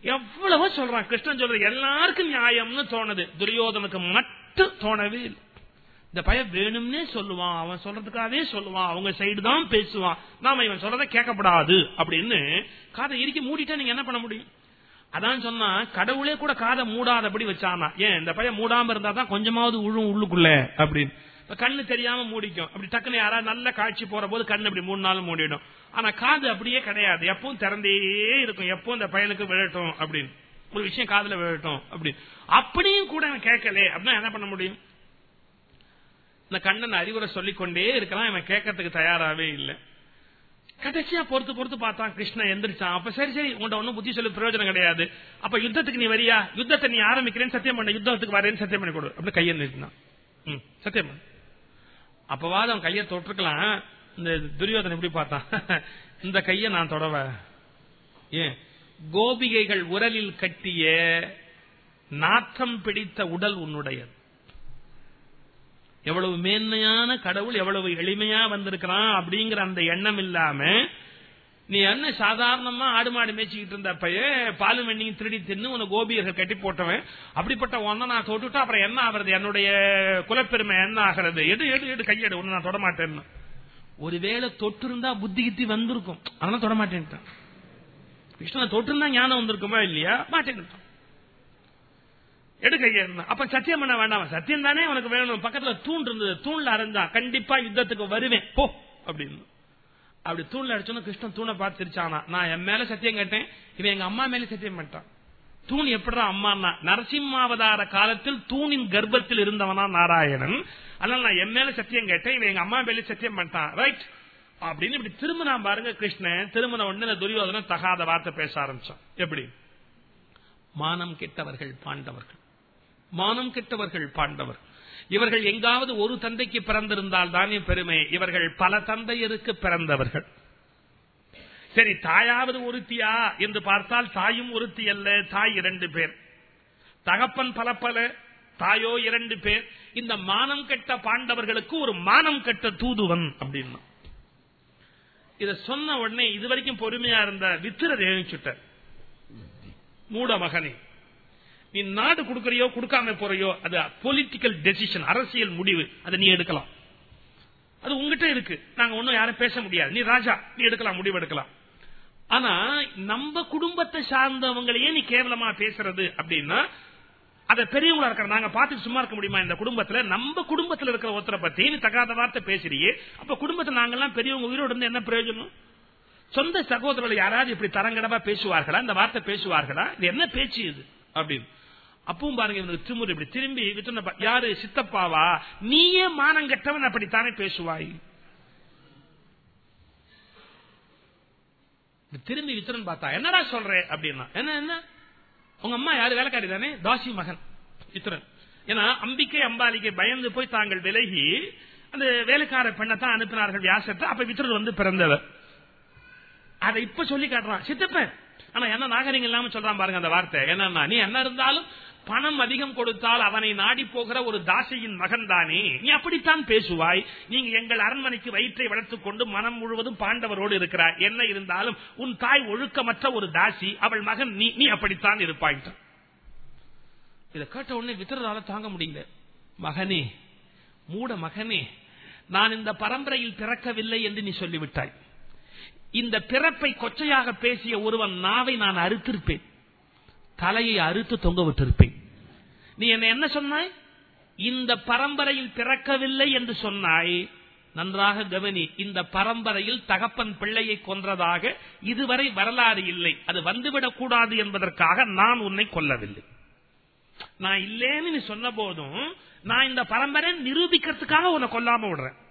எவ்வளவோ சொல்றான். கிருஷ்ணன் சொல்ற எல்லாருக்கும் நியாயம்னு தோணுது. துரியோதனுக்கு மட்டும் தோணவே இல்லை. இந்த பய வேணும்னே சொல்லுவான். அவன் சொல்றதுக்காகவே சொல்லுவான். அவங்க சைடு தான் பேசுவான். நாம இவன் சொல்றதை கேட்கப்படாது அப்படின்னு காதை இறுக்கி மூடிட்டா நீங்க என்ன பண்ண முடியும்? அதான் சொன்னா கடவுளே கூட காதை மூடாதபடி வச்சானா. ஏன்? இந்த பையன் மூடாம இருந்தா தான் கொஞ்சமாவது உழும் உள்ளுக்குள்ள அப்படின்னு. கண்ணு தெரியாம மூடிக்கும். அப்படி டக்குனு யாராவது நல்ல காட்சி போற போது கண்ணு அப்படி மூணு நாள் மூடிடும். ஆனா காது அப்படியே கிடையாது. எப்பவும் திறந்தே இருக்கும். எப்பவும் இந்த பையனுக்கு விழட்டும் அப்படின்னு. ஒரு விஷயம் காதுல விழட்டும் அப்படின்னு. அப்படியும் கூட கேட்கல. அப்படின்னா என்ன பண்ண முடியும்? இந்த கண்ணன் அறிவுரை சொல்லிக்கொண்டே இருக்கலாம். இவன் கேட்கறதுக்கு தயாராகவே இல்லை. கடைசியா பொறுத்து பொறுத்து பார்த்தான் கிருஷ்ணன் எந்திரிச்சான். அப்ப சரி சரி உன்ட ஒன்னும் புத்தி சொல்லி பிரயோஜனம் கிடையாது. அப்ப யுத்தத்துக்கு நீ வரியா? யுத்தத்தை நீ ஆரம்பிக்கிறேன்னு சத்தியம் பண்ண. யுத்தத்துக்கு வரேன்னு சத்தியம் பண்ணி கொடு. அப்படின்னு கையை நிறுத்தினான் சத்தியம் பண்ண. அப்பவாது அவன் கையை தொட்டிருக்கலாம் இந்த துரியோதன் எப்படி பார்த்தான். இந்த கையை நான் தொடவ. ஏன்? கோபிகைகள் உரலில் கட்டிய நாற்றம் பிடித்த உடல் உன்னுடையது. எவ்வளவு மேன்மையான கடவுள் எவ்வளவு எளிமையா வந்திருக்கிறான் அப்படிங்கிற அந்த எண்ணம் இல்லாம நீ என்ன சாதாரணமா ஆடு மாடு மேய்ச்சிக்கிட்டு இருந்த பைய பாலு வெண்ணியும் திருடி தின்னு உன கோபியர்கள் கட்டி போட்டவன். அப்படிப்பட்ட ஒன்ன நான் தொட்டுட்டு அப்புறம் என்ன ஆகிறது? என்னுடைய குலப்பெருமை என்ன ஆகிறது? எடு எடு எடு கையெடு ஒன்னு நான் தொடமாட்டேன்னு. ஒருவேளை தொட்டு இருந்தா புத்தி கித்தி வந்திருக்கும். அதெல்லாம் தொடமாட்டேன்ட்டான். கிருஷ்ணன் தொட்டு இருந்தா ஞானம் வந்திருக்குமா இல்லையா? மாட்டேன்ட்டான். எடுக்க அப்ப சத்தியம் பண்ண வேண்டாம். சத்தியம் தானே உனக்கு வேணும். பக்கத்துல தூண் இருந்தது. தூண்ல அரைந்தா கண்டிப்பா யுத்தத்துக்கு வருவேன். போ அப்படின்னு. அப்படி தூண்ல அடிச்சோன்னு கிருஷ்ணன் தூணை பார்த்து சிரிச்சானா? நான் என் மேல சத்தியம் கேட்டேன் இவன் எங்க அம்மா மேல சத்தியம் பண்ணிட்டான். தூண் எப்படா அம்மா நரசிம்மாவதார காலத்தில் தூணின் கர்ப்பத்தில் இருந்தவனா நாராயணன். அதனால நான் என் மேல சத்தியம் கேட்டேன் இவன் எங்க அம்மா மேல சத்தியம் பண்ணிட்டான். ரைட் அப்படின்னு இப்படி திரும்ப நான் பாருங்க கிருஷ்ணன் திருமண உடனே துரியோதனம் தகாத வார்த்தை பேச ஆரம்பிச்சான். எப்படி? மானம் கெட்டவர்கள் பாண்டவர்கள். மானம் கெட்டவர்கள் பாண்டவர். இவர்கள் எங்காவது ஒரு தந்தைக்கு பிறந்திருந்தால் தானே பெருமை. இவர்கள் பல தந்தையருக்கு பிறந்தவர்கள். சரி தாயாவது ஒருத்தியா என்று பார்த்தால் தாயும் ஒருத்தி அல்ல தாய் இரண்டு பேர். தகப்பன் பல பல தாயோ இரண்டு பேர். இந்த மானம் கெட்ட பாண்டவர்களுக்கு ஒரு மானம் கெட்ட தூதுவன் அப்படின்னா. இத சொன்ன உடனே இதுவரைக்கும் பொறுமையா இருந்த வித்திரர் எழுச்சுட்டார் மூட மகனே. நீ நாடு கொடுக்கறியோ கொடுக்காம போறையோ அது பொலிட்டிக்கல் டெசிஷன் அரசியல் முடிவு அதை நீ எடுக்கலாம். அது உங்ககிட்ட இருக்கு. நாங்க ஒன்னும் யாரும் பேச முடியாது. நீ ராஜா நீ எடுக்கலாம் முடிவு எடுக்கலாம். ஆனா நம்ம குடும்பத்தை சார்ந்தவங்களையே நீ கேவலமா பேசுறது அப்படின்னா அதை பெரியவங்களா இருக்கிற நாங்க பார்த்துட்டு சும்மா இருக்க முடியுமா இந்த குடும்பத்துல? நம்ம குடும்பத்துல இருக்கிற ஒருத்தரை பத்தி நீ தகாத வார்த்தை பேசுறியே அப்ப குடும்பத்தை நாங்கெல்லாம் பெரியவங்க உயிரோடு இருந்து என்ன பிரயோஜனம்? சொந்த சகோதரர்கள் யாராவது இப்படி தரங்கடமா பேசுவார்களா? இந்த வார்த்தை பேசுவார்களா? இது என்ன பேச்சு இது? அப்படின்னு. அப்பவும் பாருங்க இவனுக்கு திமுரு இப்படி திரும்பி வித்துன யாரு? சித்தப்பாவா? நீயே மானம் கெட்டவன் அப்படித்தானே பேசுவாய்? திரும்பி வித்துரன் பார்த்தா என்னடா சொல்ற? அப்படின்னா என்ன என்ன? உங்க அம்மா யாரு? வேலைக்காரி தானே? தாசி மகன் வித்துரன். ஏன்னா அம்பிக்கை அம்பாலிக்கை பயந்து போய் தாங்கள் விலகி அந்த வேலைக்கார பெண்ணை தான் அனுப்பினார்கள் வியாசத்தை அப்ப வித்துரன் வந்து பிறந்தவர். அதை இப்ப சொல்லி காட்டுறான். சித்தப்பன். ஆனா என்ன நாகரிகம் இல்லாம சொல்றான் பாருங்க அந்த வார்த்தை. என்னன்னா நீ என்ன இருந்தாலும் பணம் அதிகம் கொடுத்தால் அவனை நாடி போகிற ஒரு தாசியின் மகன் தானே நீ அப்படித்தான் பேசுவாய். நீங்க எங்கள் அரண்மனைக்கு வயிற்றை வளர்த்துக் கொண்டு மனம் முழுவதும் பாண்டவரோடு இருக்கிறார் என்ன இருந்தாலும் உன் தாய் ஒழுக்கமற்ற ஒரு தாசி அவள் மகன் நீ நீ அப்படித்தான் இருப்பாய். இதை கேட்ட உடனே வித்தரால தாங்க முடியல. மகனே மூட மகனே நான் இந்த பரம்பரையில் பிறக்கவில்லை என்று நீ சொல்லிவிட்டாய். இந்த பிறப்பை கொச்சையாக பேசிய ஒருவன் நாவை நான் அறுத்திருப்பேன். தலையை அறுத்து தொங்க விட்டிருப்பேன். நீ என்ன என்ன சொன்னாய்? இந்த பரம்பரையில் பிறக்கவில்லை என்று சொன்னாய். நன்றாக கவனி இந்த பரம்பரையில் தகப்பன் பிள்ளையை கொன்றதாக இதுவரை வரலாறு இல்லை. அது வந்துவிடக் கூடாது என்பதற்காக நான் உன்னை கொல்லவில்லை. நான் இல்லேன்னு நீ சொன்ன போதும் நான் இந்த பரம்பரை நிரூபிக்கிறதுக்காக உன்னை கொல்லாம விடுறேன்.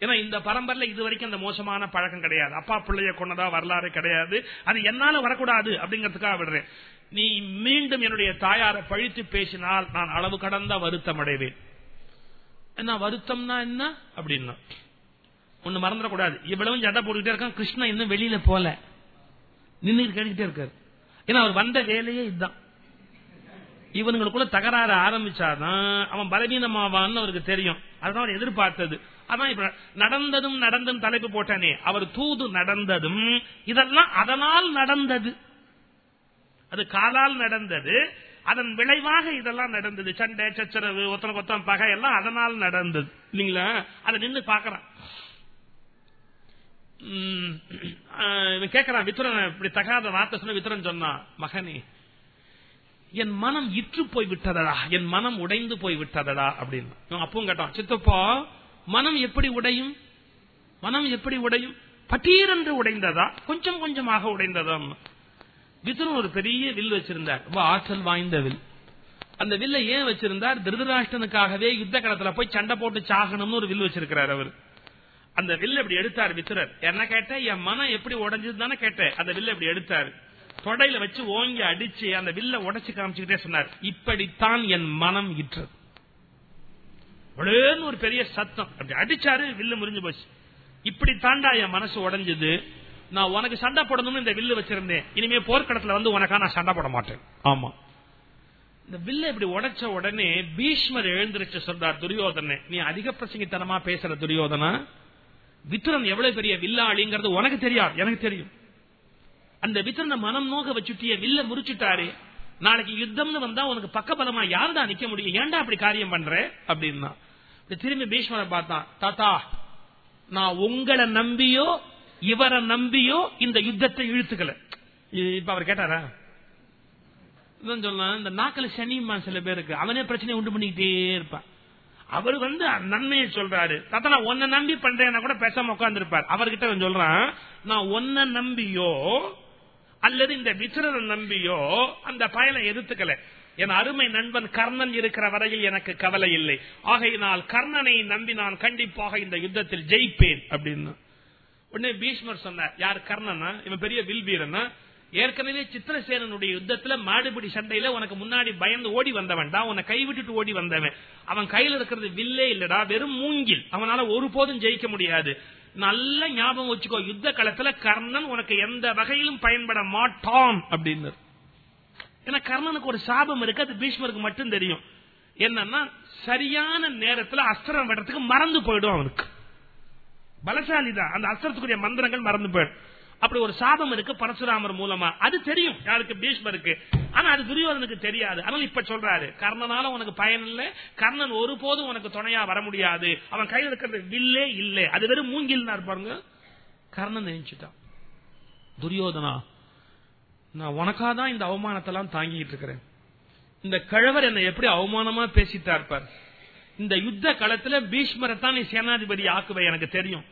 ஏன்னா இந்த பரம்பரையில இது வரைக்கும் அந்த மோசமான பழக்கம் கிடையாது. அப்பா பிள்ளைய கொண்டதா வரலாறு கிடையாது. அது என்னால வரக்கூடாது அப்படிங்கறதுக்காக விடுறேன். நீ மீண்டும் என்னுடைய தாயாரை பழித்து பேசினால் நான் அளவு கடந்த வருத்தம் அடைவேன். என்ன வருத்தம்னா என்ன? அப்படின்னா ஒண்ணு மறந்துடக்கூடாது. இவ்வளவு ஜட போட்டுக்கிட்டே இருக்கான். கிருஷ்ணன் இன்னும் வெளியில போல. நின்று கேட்டுக்கிட்டே இருக்காரு. ஏன்னா அவர் வந்த வேலையே இதுதான். இவனுங்களுக்குள்ள தகராறு ஆரம்பிச்சாதான் அவன் பலவீனமாவான்னு அவருக்கு தெரியும். அதுதான் அவர் எதிர்பார்த்தது. அதான் இப்ப நடந்ததும் நடந்தும் தலைப்பு போட்டானே. அவர் தூது நடந்ததும் இதெல்லாம் அதனால் நடந்தது. அது காலால் நடந்தது. அதன் விளைவாக இதெல்லாம் நடந்தது. சண்டை சச்சரவு ஒத்தன கொத்தம் பகை எல்லாம் அதனால் நடந்தது. இல்லைங்களா? அதை நின்று பாக்குறான் கேட்கிறான் வித்ரன் இப்படி தகாத வார்த்தை சொன்ன வித்ரன் சொன்னான் மகனே என் மனம் இற்று போய் விட்டதடா? என் மனம் உடைந்து போய் விட்டதடா? அப்படின்னு. அப்பவும் கேட்டான் சித்தப்பா மனம் எப்படி உடையும்? மனம் எப்படி உடையும்? பட்டீரென்று உடைந்ததா? கொஞ்சம் கொஞ்சமாக உடைந்ததா? விதுரன் ஒரு பெரிய வில் வச்சிருந்தார். ரொம்ப ஆற்றல் வாய்ந்த வில். அந்த வில்லை ஏன் வச்சிருந்தார்? திருதராஷ்டனுக்காகவே யுத்த களத்துல போய் சண்டை போட்டு சாகணும்னு ஒரு வில் வச்சிருக்கிறார் அவர். அந்த வில்ல இப்படி எடுத்தார் வித்துரர் என்ன கேட்ட என் மனம் எப்படி உடைஞ்சது தானே கேட்டேன். அந்த வில்ல இப்படி எடுத்தார். தொடையில வச்சு ஓங்கி அடிச்சு அந்த வில்ல உடச்சு காமிச்சுக்கிட்டே சொன்னார். இப்படித்தான் என் மனம் இற்றது. ஒரு பெரிய சத்தம். அப்படி அடிச்சாரு வில்லு முறிஞ்சு போச்சு. இப்படி தாண்டா என் மனசு உடைஞ்சது? நான் உனக்கு சண்டை போடணும்னு இந்த வில்லு வச்சிருந்தேன். இனிமே போர்க்களத்துல வந்து உனக்கா நான் சண்டை போட மாட்டேன். ஆமா. இந்த வில்ல இப்படி உடைச்ச உடனே பீஷ்மர் எழுந்திருச்சு சொல்றார் துரியோதனை நீ அதிக பிரசங்கித்தனமா பேசுற துரியோதனா? வித்துரன் எவ்வளவு பெரிய வில்லாளிங்கிறது உனக்கு தெரியாது எனக்கு தெரியும். அந்த வித்துரனை மனம் நோக வச்சுட்டிய வில்ல முறிச்சுட்டாரு. நாளைக்கு யுத்தம்னு வந்தா உனக்கு பக்கபலமா யாருடா நிக்க முடியும்? ஏன்டா அப்படி காரியம் பண்ற? அப்படின்னா. திரும்பி பீஷ்மரை பார்த்தான் தாத்தா நான் உங்களை நம்பியோ இவரை நம்பியோ இந்த யுத்தத்தை இழுத்துக்கல. இப்ப அவர் கேட்டாரா? சொல்லலாம் இந்த நாக்கில் சனிமா சில பேருக்கு. அவனே பிரச்சனையை உண்டு பண்ணிக்கிட்டே இருப்பான். அவர் வந்து நன்மையை சொல்றாரு. தாத்தா நான் உன்னை நம்பி பண்றேன்னா கூட பேசாம உட்கார்ந்து இருப்பார் அவர்கிட்ட சொல்றான் நான் உன்னை நம்பியோ அல்லது இந்த விசிறரை நம்பியோ அந்த பயனை எதிர்த்துக்கல. என் அருமை நண்பன் கர்ணன் இருக்கிற வரையில் எனக்கு கவலை இல்லை. ஆகையினால் கர்ணனை நம்பி நான் கண்டிப்பாக இந்த யுத்தத்தில் ஜெயிப்பேன் அப்படின்னு. உடனே பீஷ்மர் சொன்னார் யார் கர்ணனா? இவன் பெரிய வில் வீரனா ஏற்கனவே சித்திரசேனனுடைய யுத்தத்துல மாடுபிடி சண்டையில உனக்கு முன்னாடி பயந்து ஓடி வந்தவன்டா உன்னை கைவிட்டுட்டு ஓடி வந்தவன். அவன் கையில இருக்கிறது வில்லே இல்லடா வெறும் மூங்கில். அவனால ஒருபோதும் ஜெயிக்க முடியாது. நல்ல ஞாபகம் வச்சுக்கோ யுத்த களத்துல கர்ணன் உனக்கு எந்த வகையிலும் பயன்பட மாட்டான். அப்படின்னு ஏன்னா கர்ணனுக்கு ஒரு சாபம் இருக்கு அது பீஷ்மருக்கு மட்டும் தெரியும். என்னன்னா சரியான நேரத்துல அஸ்திரம் விடுறதுக்கு மறந்து போயிடும் அவனுக்கு. பலசாலி தான் அந்த அஸ்திரத்துக்குரிய மந்திரங்கள் மறந்து போயிடும். அப்படி ஒரு சாபம் இருக்கு பரசுராமர் மூலமா. அது தெரியும். யாருக்கு? பீஷ்மருக்கு. ஆனா அது துரியோதனுக்கு தெரியாது. அதனால இப்ப சொல்றாரு கர்ணனால உனக்கு பயன் இல்ல. கர்ணன் ஒருபோதும் உனக்கு துணையா வர முடியாது. அவன் கையில் இருக்கிறது வில்லே இல்லை. அது வெறும் மூங்கில் பாருங்க. கர்ணன் நினைச்சுட்டான் துரியோதனா நான் உனக்காதான் இந்த அவமானத்தெல்லாம் தாங்கிட்டு இருக்கிறேன். இந்த கழவர் என்னை எப்படி அவமானமா பேசிட்டா இருப்பார் இந்த யுத்த களத்துல பீஷ்மரை தான் நீ சேனாதிபதி ஆக்குவ எனக்கு தெரியும்.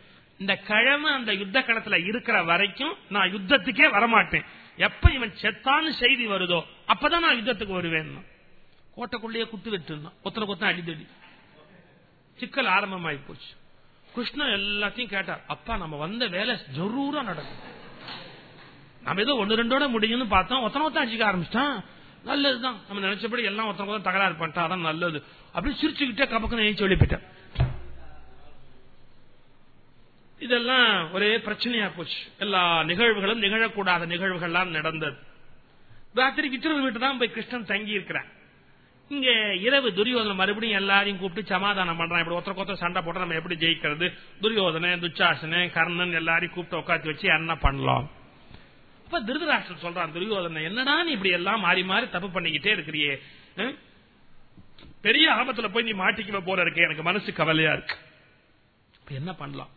இந்த கிழமை அந்த யுத்த களத்துல இருக்கிற வரைக்கும் நான் யுத்தத்துக்கே வரமாட்டேன். எப்ப இவன் செத்தான்னு செய்தி வருதோ அப்பதான் நான் யுத்தத்துக்கு வருவேன். கோட்டைக்குள்ளேயே குத்து வெட்டு ஒத்தனை கொத்தனை அடிதடி சிக்கல் ஆரம்பமாயி போச்சு. கிருஷ்ணன் எல்லாத்தையும் கேட்டார் அப்பா நம்ம வந்த வேலை ஜரூரா நடக்கும். நம்ம ஏதோ ஒன்னு ரெண்டோட முடியும்னு பார்த்தோம் ஒத்தனை ஒத்தனை அடிச்சுக்க ஆரம்பிச்சிட்டான். நல்லதுதான். நம்ம நினைச்சபடி எல்லாம் ஒருத்தவங்க தகராறு பண்ணிட்டா அதான் நல்லது. அப்படி சிரிச்சுக்கிட்டே கபக்கன்னு எழுச்சி சொல்லி போயிட்டேன். இதெல்லாம் ஒரே பிரச்சனையா போச்சு. எல்லா நிகழ்வுகளும் நிகழக்கூடாத நிகழ்வுகள்லாம் நடந்தது. ராத்திரி விக்கிரம வீட்டு தான் போய் கிருஷ்ணன் தங்கி இருக்கிறான். இங்க இரவு துரியோதனை மறுபடியும் எல்லாரையும் கூப்பிட்டு சமாதானம் பண்றான். இப்படி ஒருத்தர் ஒருத்தர் சண்டை போட்டு நம்ம எப்படி ஜெயிக்கிறது? துரியோதனை துச்சாசனை கர்ணன் எல்லாரையும் கூப்பிட்டு உட்காந்து வச்சு என்ன பண்ணலாம்? அப்ப திருதராஷ்டிரன் சொல்றான் துரியோதன என்னடா நீ இப்படி எல்லாம் மாறி மாறி தப்பு பண்ணிக்கிட்டே இருக்கிறியே? பெரிய ஆபத்துல போய் நீ மாட்டிக்க போற இருக்க எனக்கு மனசு கவலையா இருக்கு. என்ன பண்ணலாம்?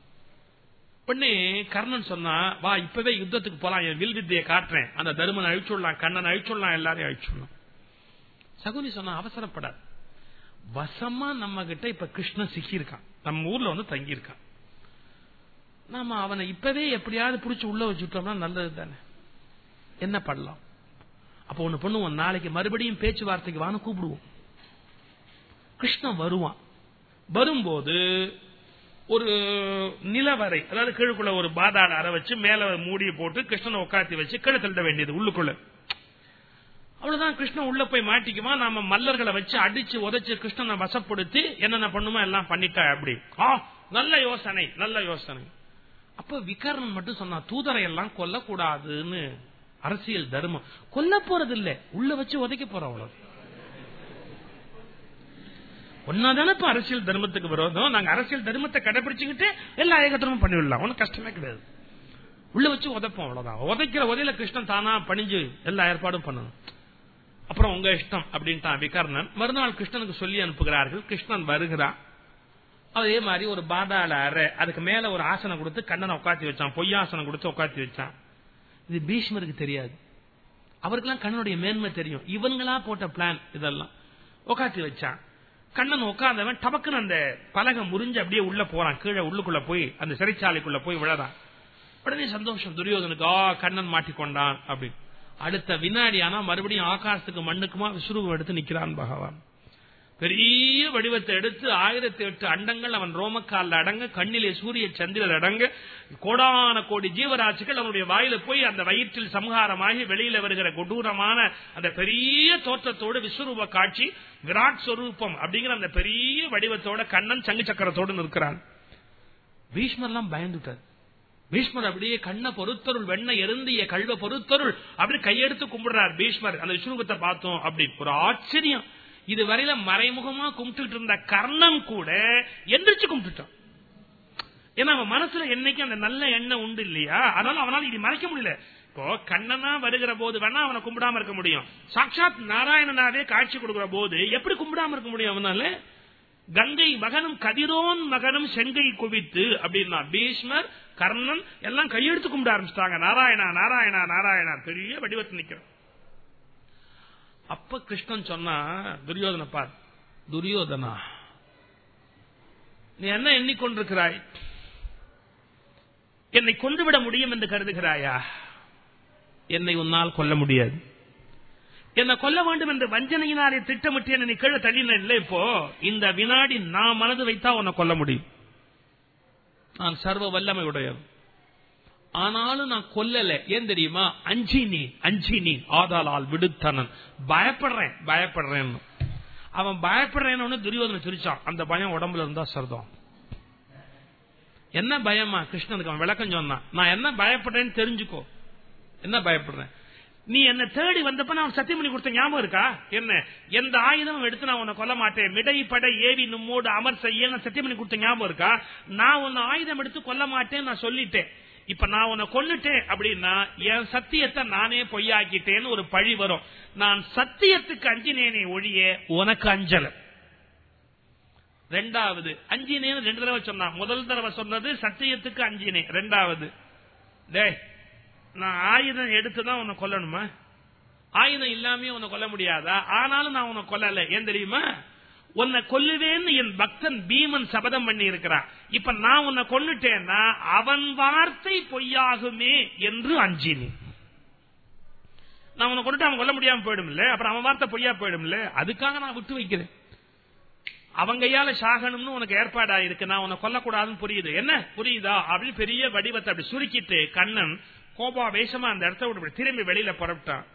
உடனே கர்ணன் சொன்னா வா இப்பவே யுத்தத்துக்கு போலாம் என் வில் வித்தியை காட்டுறேன். அந்த தருமன் அழிச்சுடலாம் கண்ணன் அழிச்சுடலாம் எல்லாரையும் அழிச்சுடலாம் சகுனி சொன்னா அவசரப்படாது. வசமா நம்ம கிட்ட இப்ப கிருஷ்ணன் சிக்கியிருக்கான். நம்ம ஊர்ல வந்து தங்கியிருக்கான். நாம அவனை இப்பவே எப்படியாவது புடிச்சு உள்ள வச்சுட்டோம்னா நல்லது தானே என்ன பண்ணலாம்? அப்ப ஒண்ணு பண்ணுவோம். நாளைக்கு மறுபடியும் பேச்சுவார்த்தைக்கு வான்னு கூப்பிடுவோம். கிருஷ்ணன் வருவான். வரும்போது ஒரு நிலவரை அதாவது கீழுக்குள்ள ஒரு பாதாள அறை வச்சு மேல மூடியை போட்டு கிருஷ்ணனை உட்காத்தி வச்சு கீழே தள்ள வேண்டியது உள்ளுக்குள்ள. அவ்வளவுதான் கிருஷ்ணன் உள்ள போய் மாட்டிக்குவான். நாம மல்லர்களை வச்சு அடிச்சு உதச்சு கிருஷ்ணனை வசப்படுத்தி என்னென்ன பண்ணுமோ எல்லாம் பண்ணிட்டா அப்படி ஆ நல்ல யோசனை நல்ல யோசனை. அப்ப விகர்ணன் மட்டும் சொன்னா தூதரை எல்லாம் கொல்லக்கூடாதுன்னு. அரசியல் தர்மம். கொல்ல போறது இல்ல உள்ள வச்சு உதைக்க போறோம் அவ்வளவு. ஒன்னாதானே இப்ப அரசியல் தர்மத்துக்கு விரோதம். நாங்க அரசியல் தர்மத்தை கடைபிடிச்சுக்கிட்டு எல்லா ஏகத்திரமும் பண்ணிவிடலாம் ஒன்னும் கஷ்டமே கிடையாது. உள்ள வச்சு உதைப்போம் அவ்வளவுதான். உதைக்கிற உதையில கிருஷ்ணன் தானா பணிஞ்சு எல்லா ஏற்பாடும் பண்ணணும். அப்புறம் உங்க இஷ்டம் அப்படின்ட்டான் விகர்ணன். மறுநாள் கிருஷ்ணனுக்கு சொல்லி அனுப்புகிறார்கள். கிருஷ்ணன் வருகிறான். அதே மாதிரி ஒரு பாதாள அறை. அதுக்கு மேல ஒரு ஆசனம் கொடுத்து கண்ணனை உட்காத்தி வச்சான். பொய்யாசனம் கொடுத்து உட்காத்தி வச்சான். இது பீஷ்மருக்கு தெரியாது. அவருக்கெல்லாம் கண்ணனுடைய மேன்மை தெரியும். இவங்களா போட்ட பிளான் இதெல்லாம். உக்காத்தி வச்சான். கண்ணன் உட்கார்ந்தவன் டபக்குன்னு அந்த பலகை முறிஞ்சு அப்படியே உள்ள போறான். கீழே உள்ளுக்குள்ள போய் அந்த சிறைச்சாலைக்குள்ள போய் விழறான். உடனே சந்தோஷம் துரியோதனுக்கு ஆ கண்ணன் மாட்டிக்கொண்டான் அப்படின்னு. அடுத்த வினாடி ஆனா மறுபடியும் ஆகாசத்துக்கு மண்ணுக்குமா விஸ்வரூபம் எடுத்து நிக்கிறான் பகவான். பெரிய வடிவத்தை எடுத்து ஆயிரத்தி எட்டு அண்டங்கள் அவன் ரோமக்கால அடங்க கண்ணிலே சூரிய சந்திரர் அடங்க கோடான கோடி ஜீவராசிகள் அவனுடைய வாயில போய் அந்த வயிற்றில் சம்ஹாரமாகி வெளியில வருகிற கொடூரமான அந்த பெரிய தோற்றத்தோடு விஸ்வரூப காட்சி விராட் ஸ்வரூபம் அப்படிங்கிற அந்த பெரிய வடிவத்தோட கண்ணன் சங்கு சக்கரத்தோடு நிற்கிறான். பீஷ்மர்லாம் பயந்துட்டார். பீஷ்மர் அப்படியே கண்ண பொறுத்தருள் வெண்ண எருந்திய கல்வ பொறுத்தருள் அப்படி கையெடுத்து கும்பிடுறார் பீஷ்மர். அந்த விஸ்வரூபத்தை பார்த்தோம் அப்படின்னு ஒரு ஆச்சரியம். இது வரையில மறைமுகமா கும்பிட்டு இருந்த கர்ணன் கூட எந்திரிச்சு கும்பிட்டுட்டான். ஏன்னா அவன் மனசுல என்னைக்கு அந்த நல்ல எண்ணம் உண்டு இல்லையா? அதனால அவனால இது மறைக்க முடியல. இப்போ கண்ணனா வருகிற போது வேணா அவனை கும்பிடாம இருக்க முடியும். சாட்சாத் நாராயணனாவே காட்சி கொடுக்கிற போது எப்படி கும்பிடாம இருக்க முடியும் அவனால? கங்கை மகனும் கதிரோன் மகனும் செங்கை குவித்து அப்படின்னா பீஷ்மர் கர்ணன் எல்லாம் கையெடுத்து கும்பிட ஆரம்பிச்சிட்டாங்க. நாராயணா நாராயணா நாராயணா பெரிய வடிவத்தில் நிக்கிறோம் அப்ப கிருஷ்ணன் சொன்னா துரியோதன பார் துரியோதனா நீ என்ன எண்ணிக்கொண்டிருக்கிறாய்? என்னை கொன்றுவிட முடியும் என்று கருதுகிறாயா? என்னை உன்னால் கொல்ல முடியாது. என்னை கொல்ல வேண்டும் என்று வஞ்சனையினாலே திட்டமிட்டு என்னை கீழே தள்ளின இல்லை இப்போ இந்த வினாடி நான் மனது வைத்தா உன்னை கொல்ல முடியும். நான் சர்வ வல்லமை உடையவன். ஆனாலும் நான் கொல்லல. ஏன் தெரியுமா? அஞ்சி நீ அஞ்சி நீ. ஆதாளால் விடுத்தனன். பயப்படுறேன் பயப்படுறேன் அவன் பயப்படுறேன்னு துரியோதனை சிரிச்சான். அந்த பயம் உடம்புல இருந்தா சர்தம். என்ன பயமா? கிருஷ்ணனுக்கு அவன் விளக்கம் சொன்னான். நான் என்ன பயப்படுறேன்னு தெரிஞ்சுக்கோ. என்ன பயப்படுறேன்? நீ என்ன தேடி வந்தப்ப நான் சத்தியம் பண்ணி கொடுத்த ஞாபகம் இருக்கா? என்ன? எந்த ஆயுதம் எடுத்து நான் உன்னை கொல்ல மாட்டேன். மிடை படை ஏவி நம்மோடு அமர் செய்ய நான் சத்தியம் பண்ணி கொடுத்த ஞாபகம் இருக்கா? நான் உன்னை ஆயுதம் எடுத்து கொல்ல மாட்டேன் நான் சொல்லிட்டேன். இப்ப நான் உன்னை கொல்லுட்டேன் அப்படின்னா என் சத்தியத்தை நானே பொய்யாக்கிட்டேன்னு ஒரு பழி வரும். நான் சத்தியத்துக்கு அஞ்சினேனே ஒழிய உனக்கு அஞ்சல. ரெண்டாவது அஞ்சினேன்னு ரெண்டு தடவை சொன்னா முதல் தடவை சொன்னது சத்தியத்துக்கு அஞ்சினே ரெண்டாவது டே நான் ஆயுதம் எடுத்துதான் உன்னை கொல்லணுமா? ஆயுதம் இல்லாமே உன்னை கொல்ல முடியாதா? ஆனாலும் நான் உன்னை கொல்லல. ஏன் தெரியுமா? உன்னை கொல்லுவேன்னு என் பக்தன் பீமன் சபதம் பண்ணி இருக்கிறான் இப்ப நான் உன்னை கொன்னுட்டேன்னா அவன் வார்த்தை பொய்யாகுமே என்று அஞ்சினி நான் உன்னை கொண்டுட்டு அவன் கொல்ல முடியாம போயிடும் இல்ல அப்புறம் அவன் வார்த்தை பொய்யா போயிடும் இல்ல அதுக்காக நான் விட்டு வைக்கிறேன். அவங்க கையால சாகணும்னு உனக்கு ஏற்பாடா இருக்கு நான் உன்னை கொல்லக்கூடாதுன்னு புரியுது. என்ன? புரியுதா? அப்படின்னு பெரிய வடிவத்தை அப்படி சுருக்கிட்டு கண்ணன் கோபா வேஷமா அந்த இடத்த விட்டு திரும்பி வெளியில புறப்பட்டான்.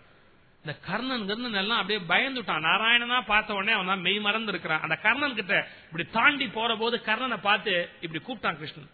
இந்த கர்ணன் கர்ணன் எல்லாம் அப்படியே பயந்துட்டான். நாராயணனா பார்த்த உடனே அவன் மெய் மறந்து இருக்கிறான் அந்த கர்ணன் கிட்ட இப்படி தாண்டி போற போது கர்ணனை பார்த்து இப்படி கூப்பிட்டான் கிருஷ்ணன்.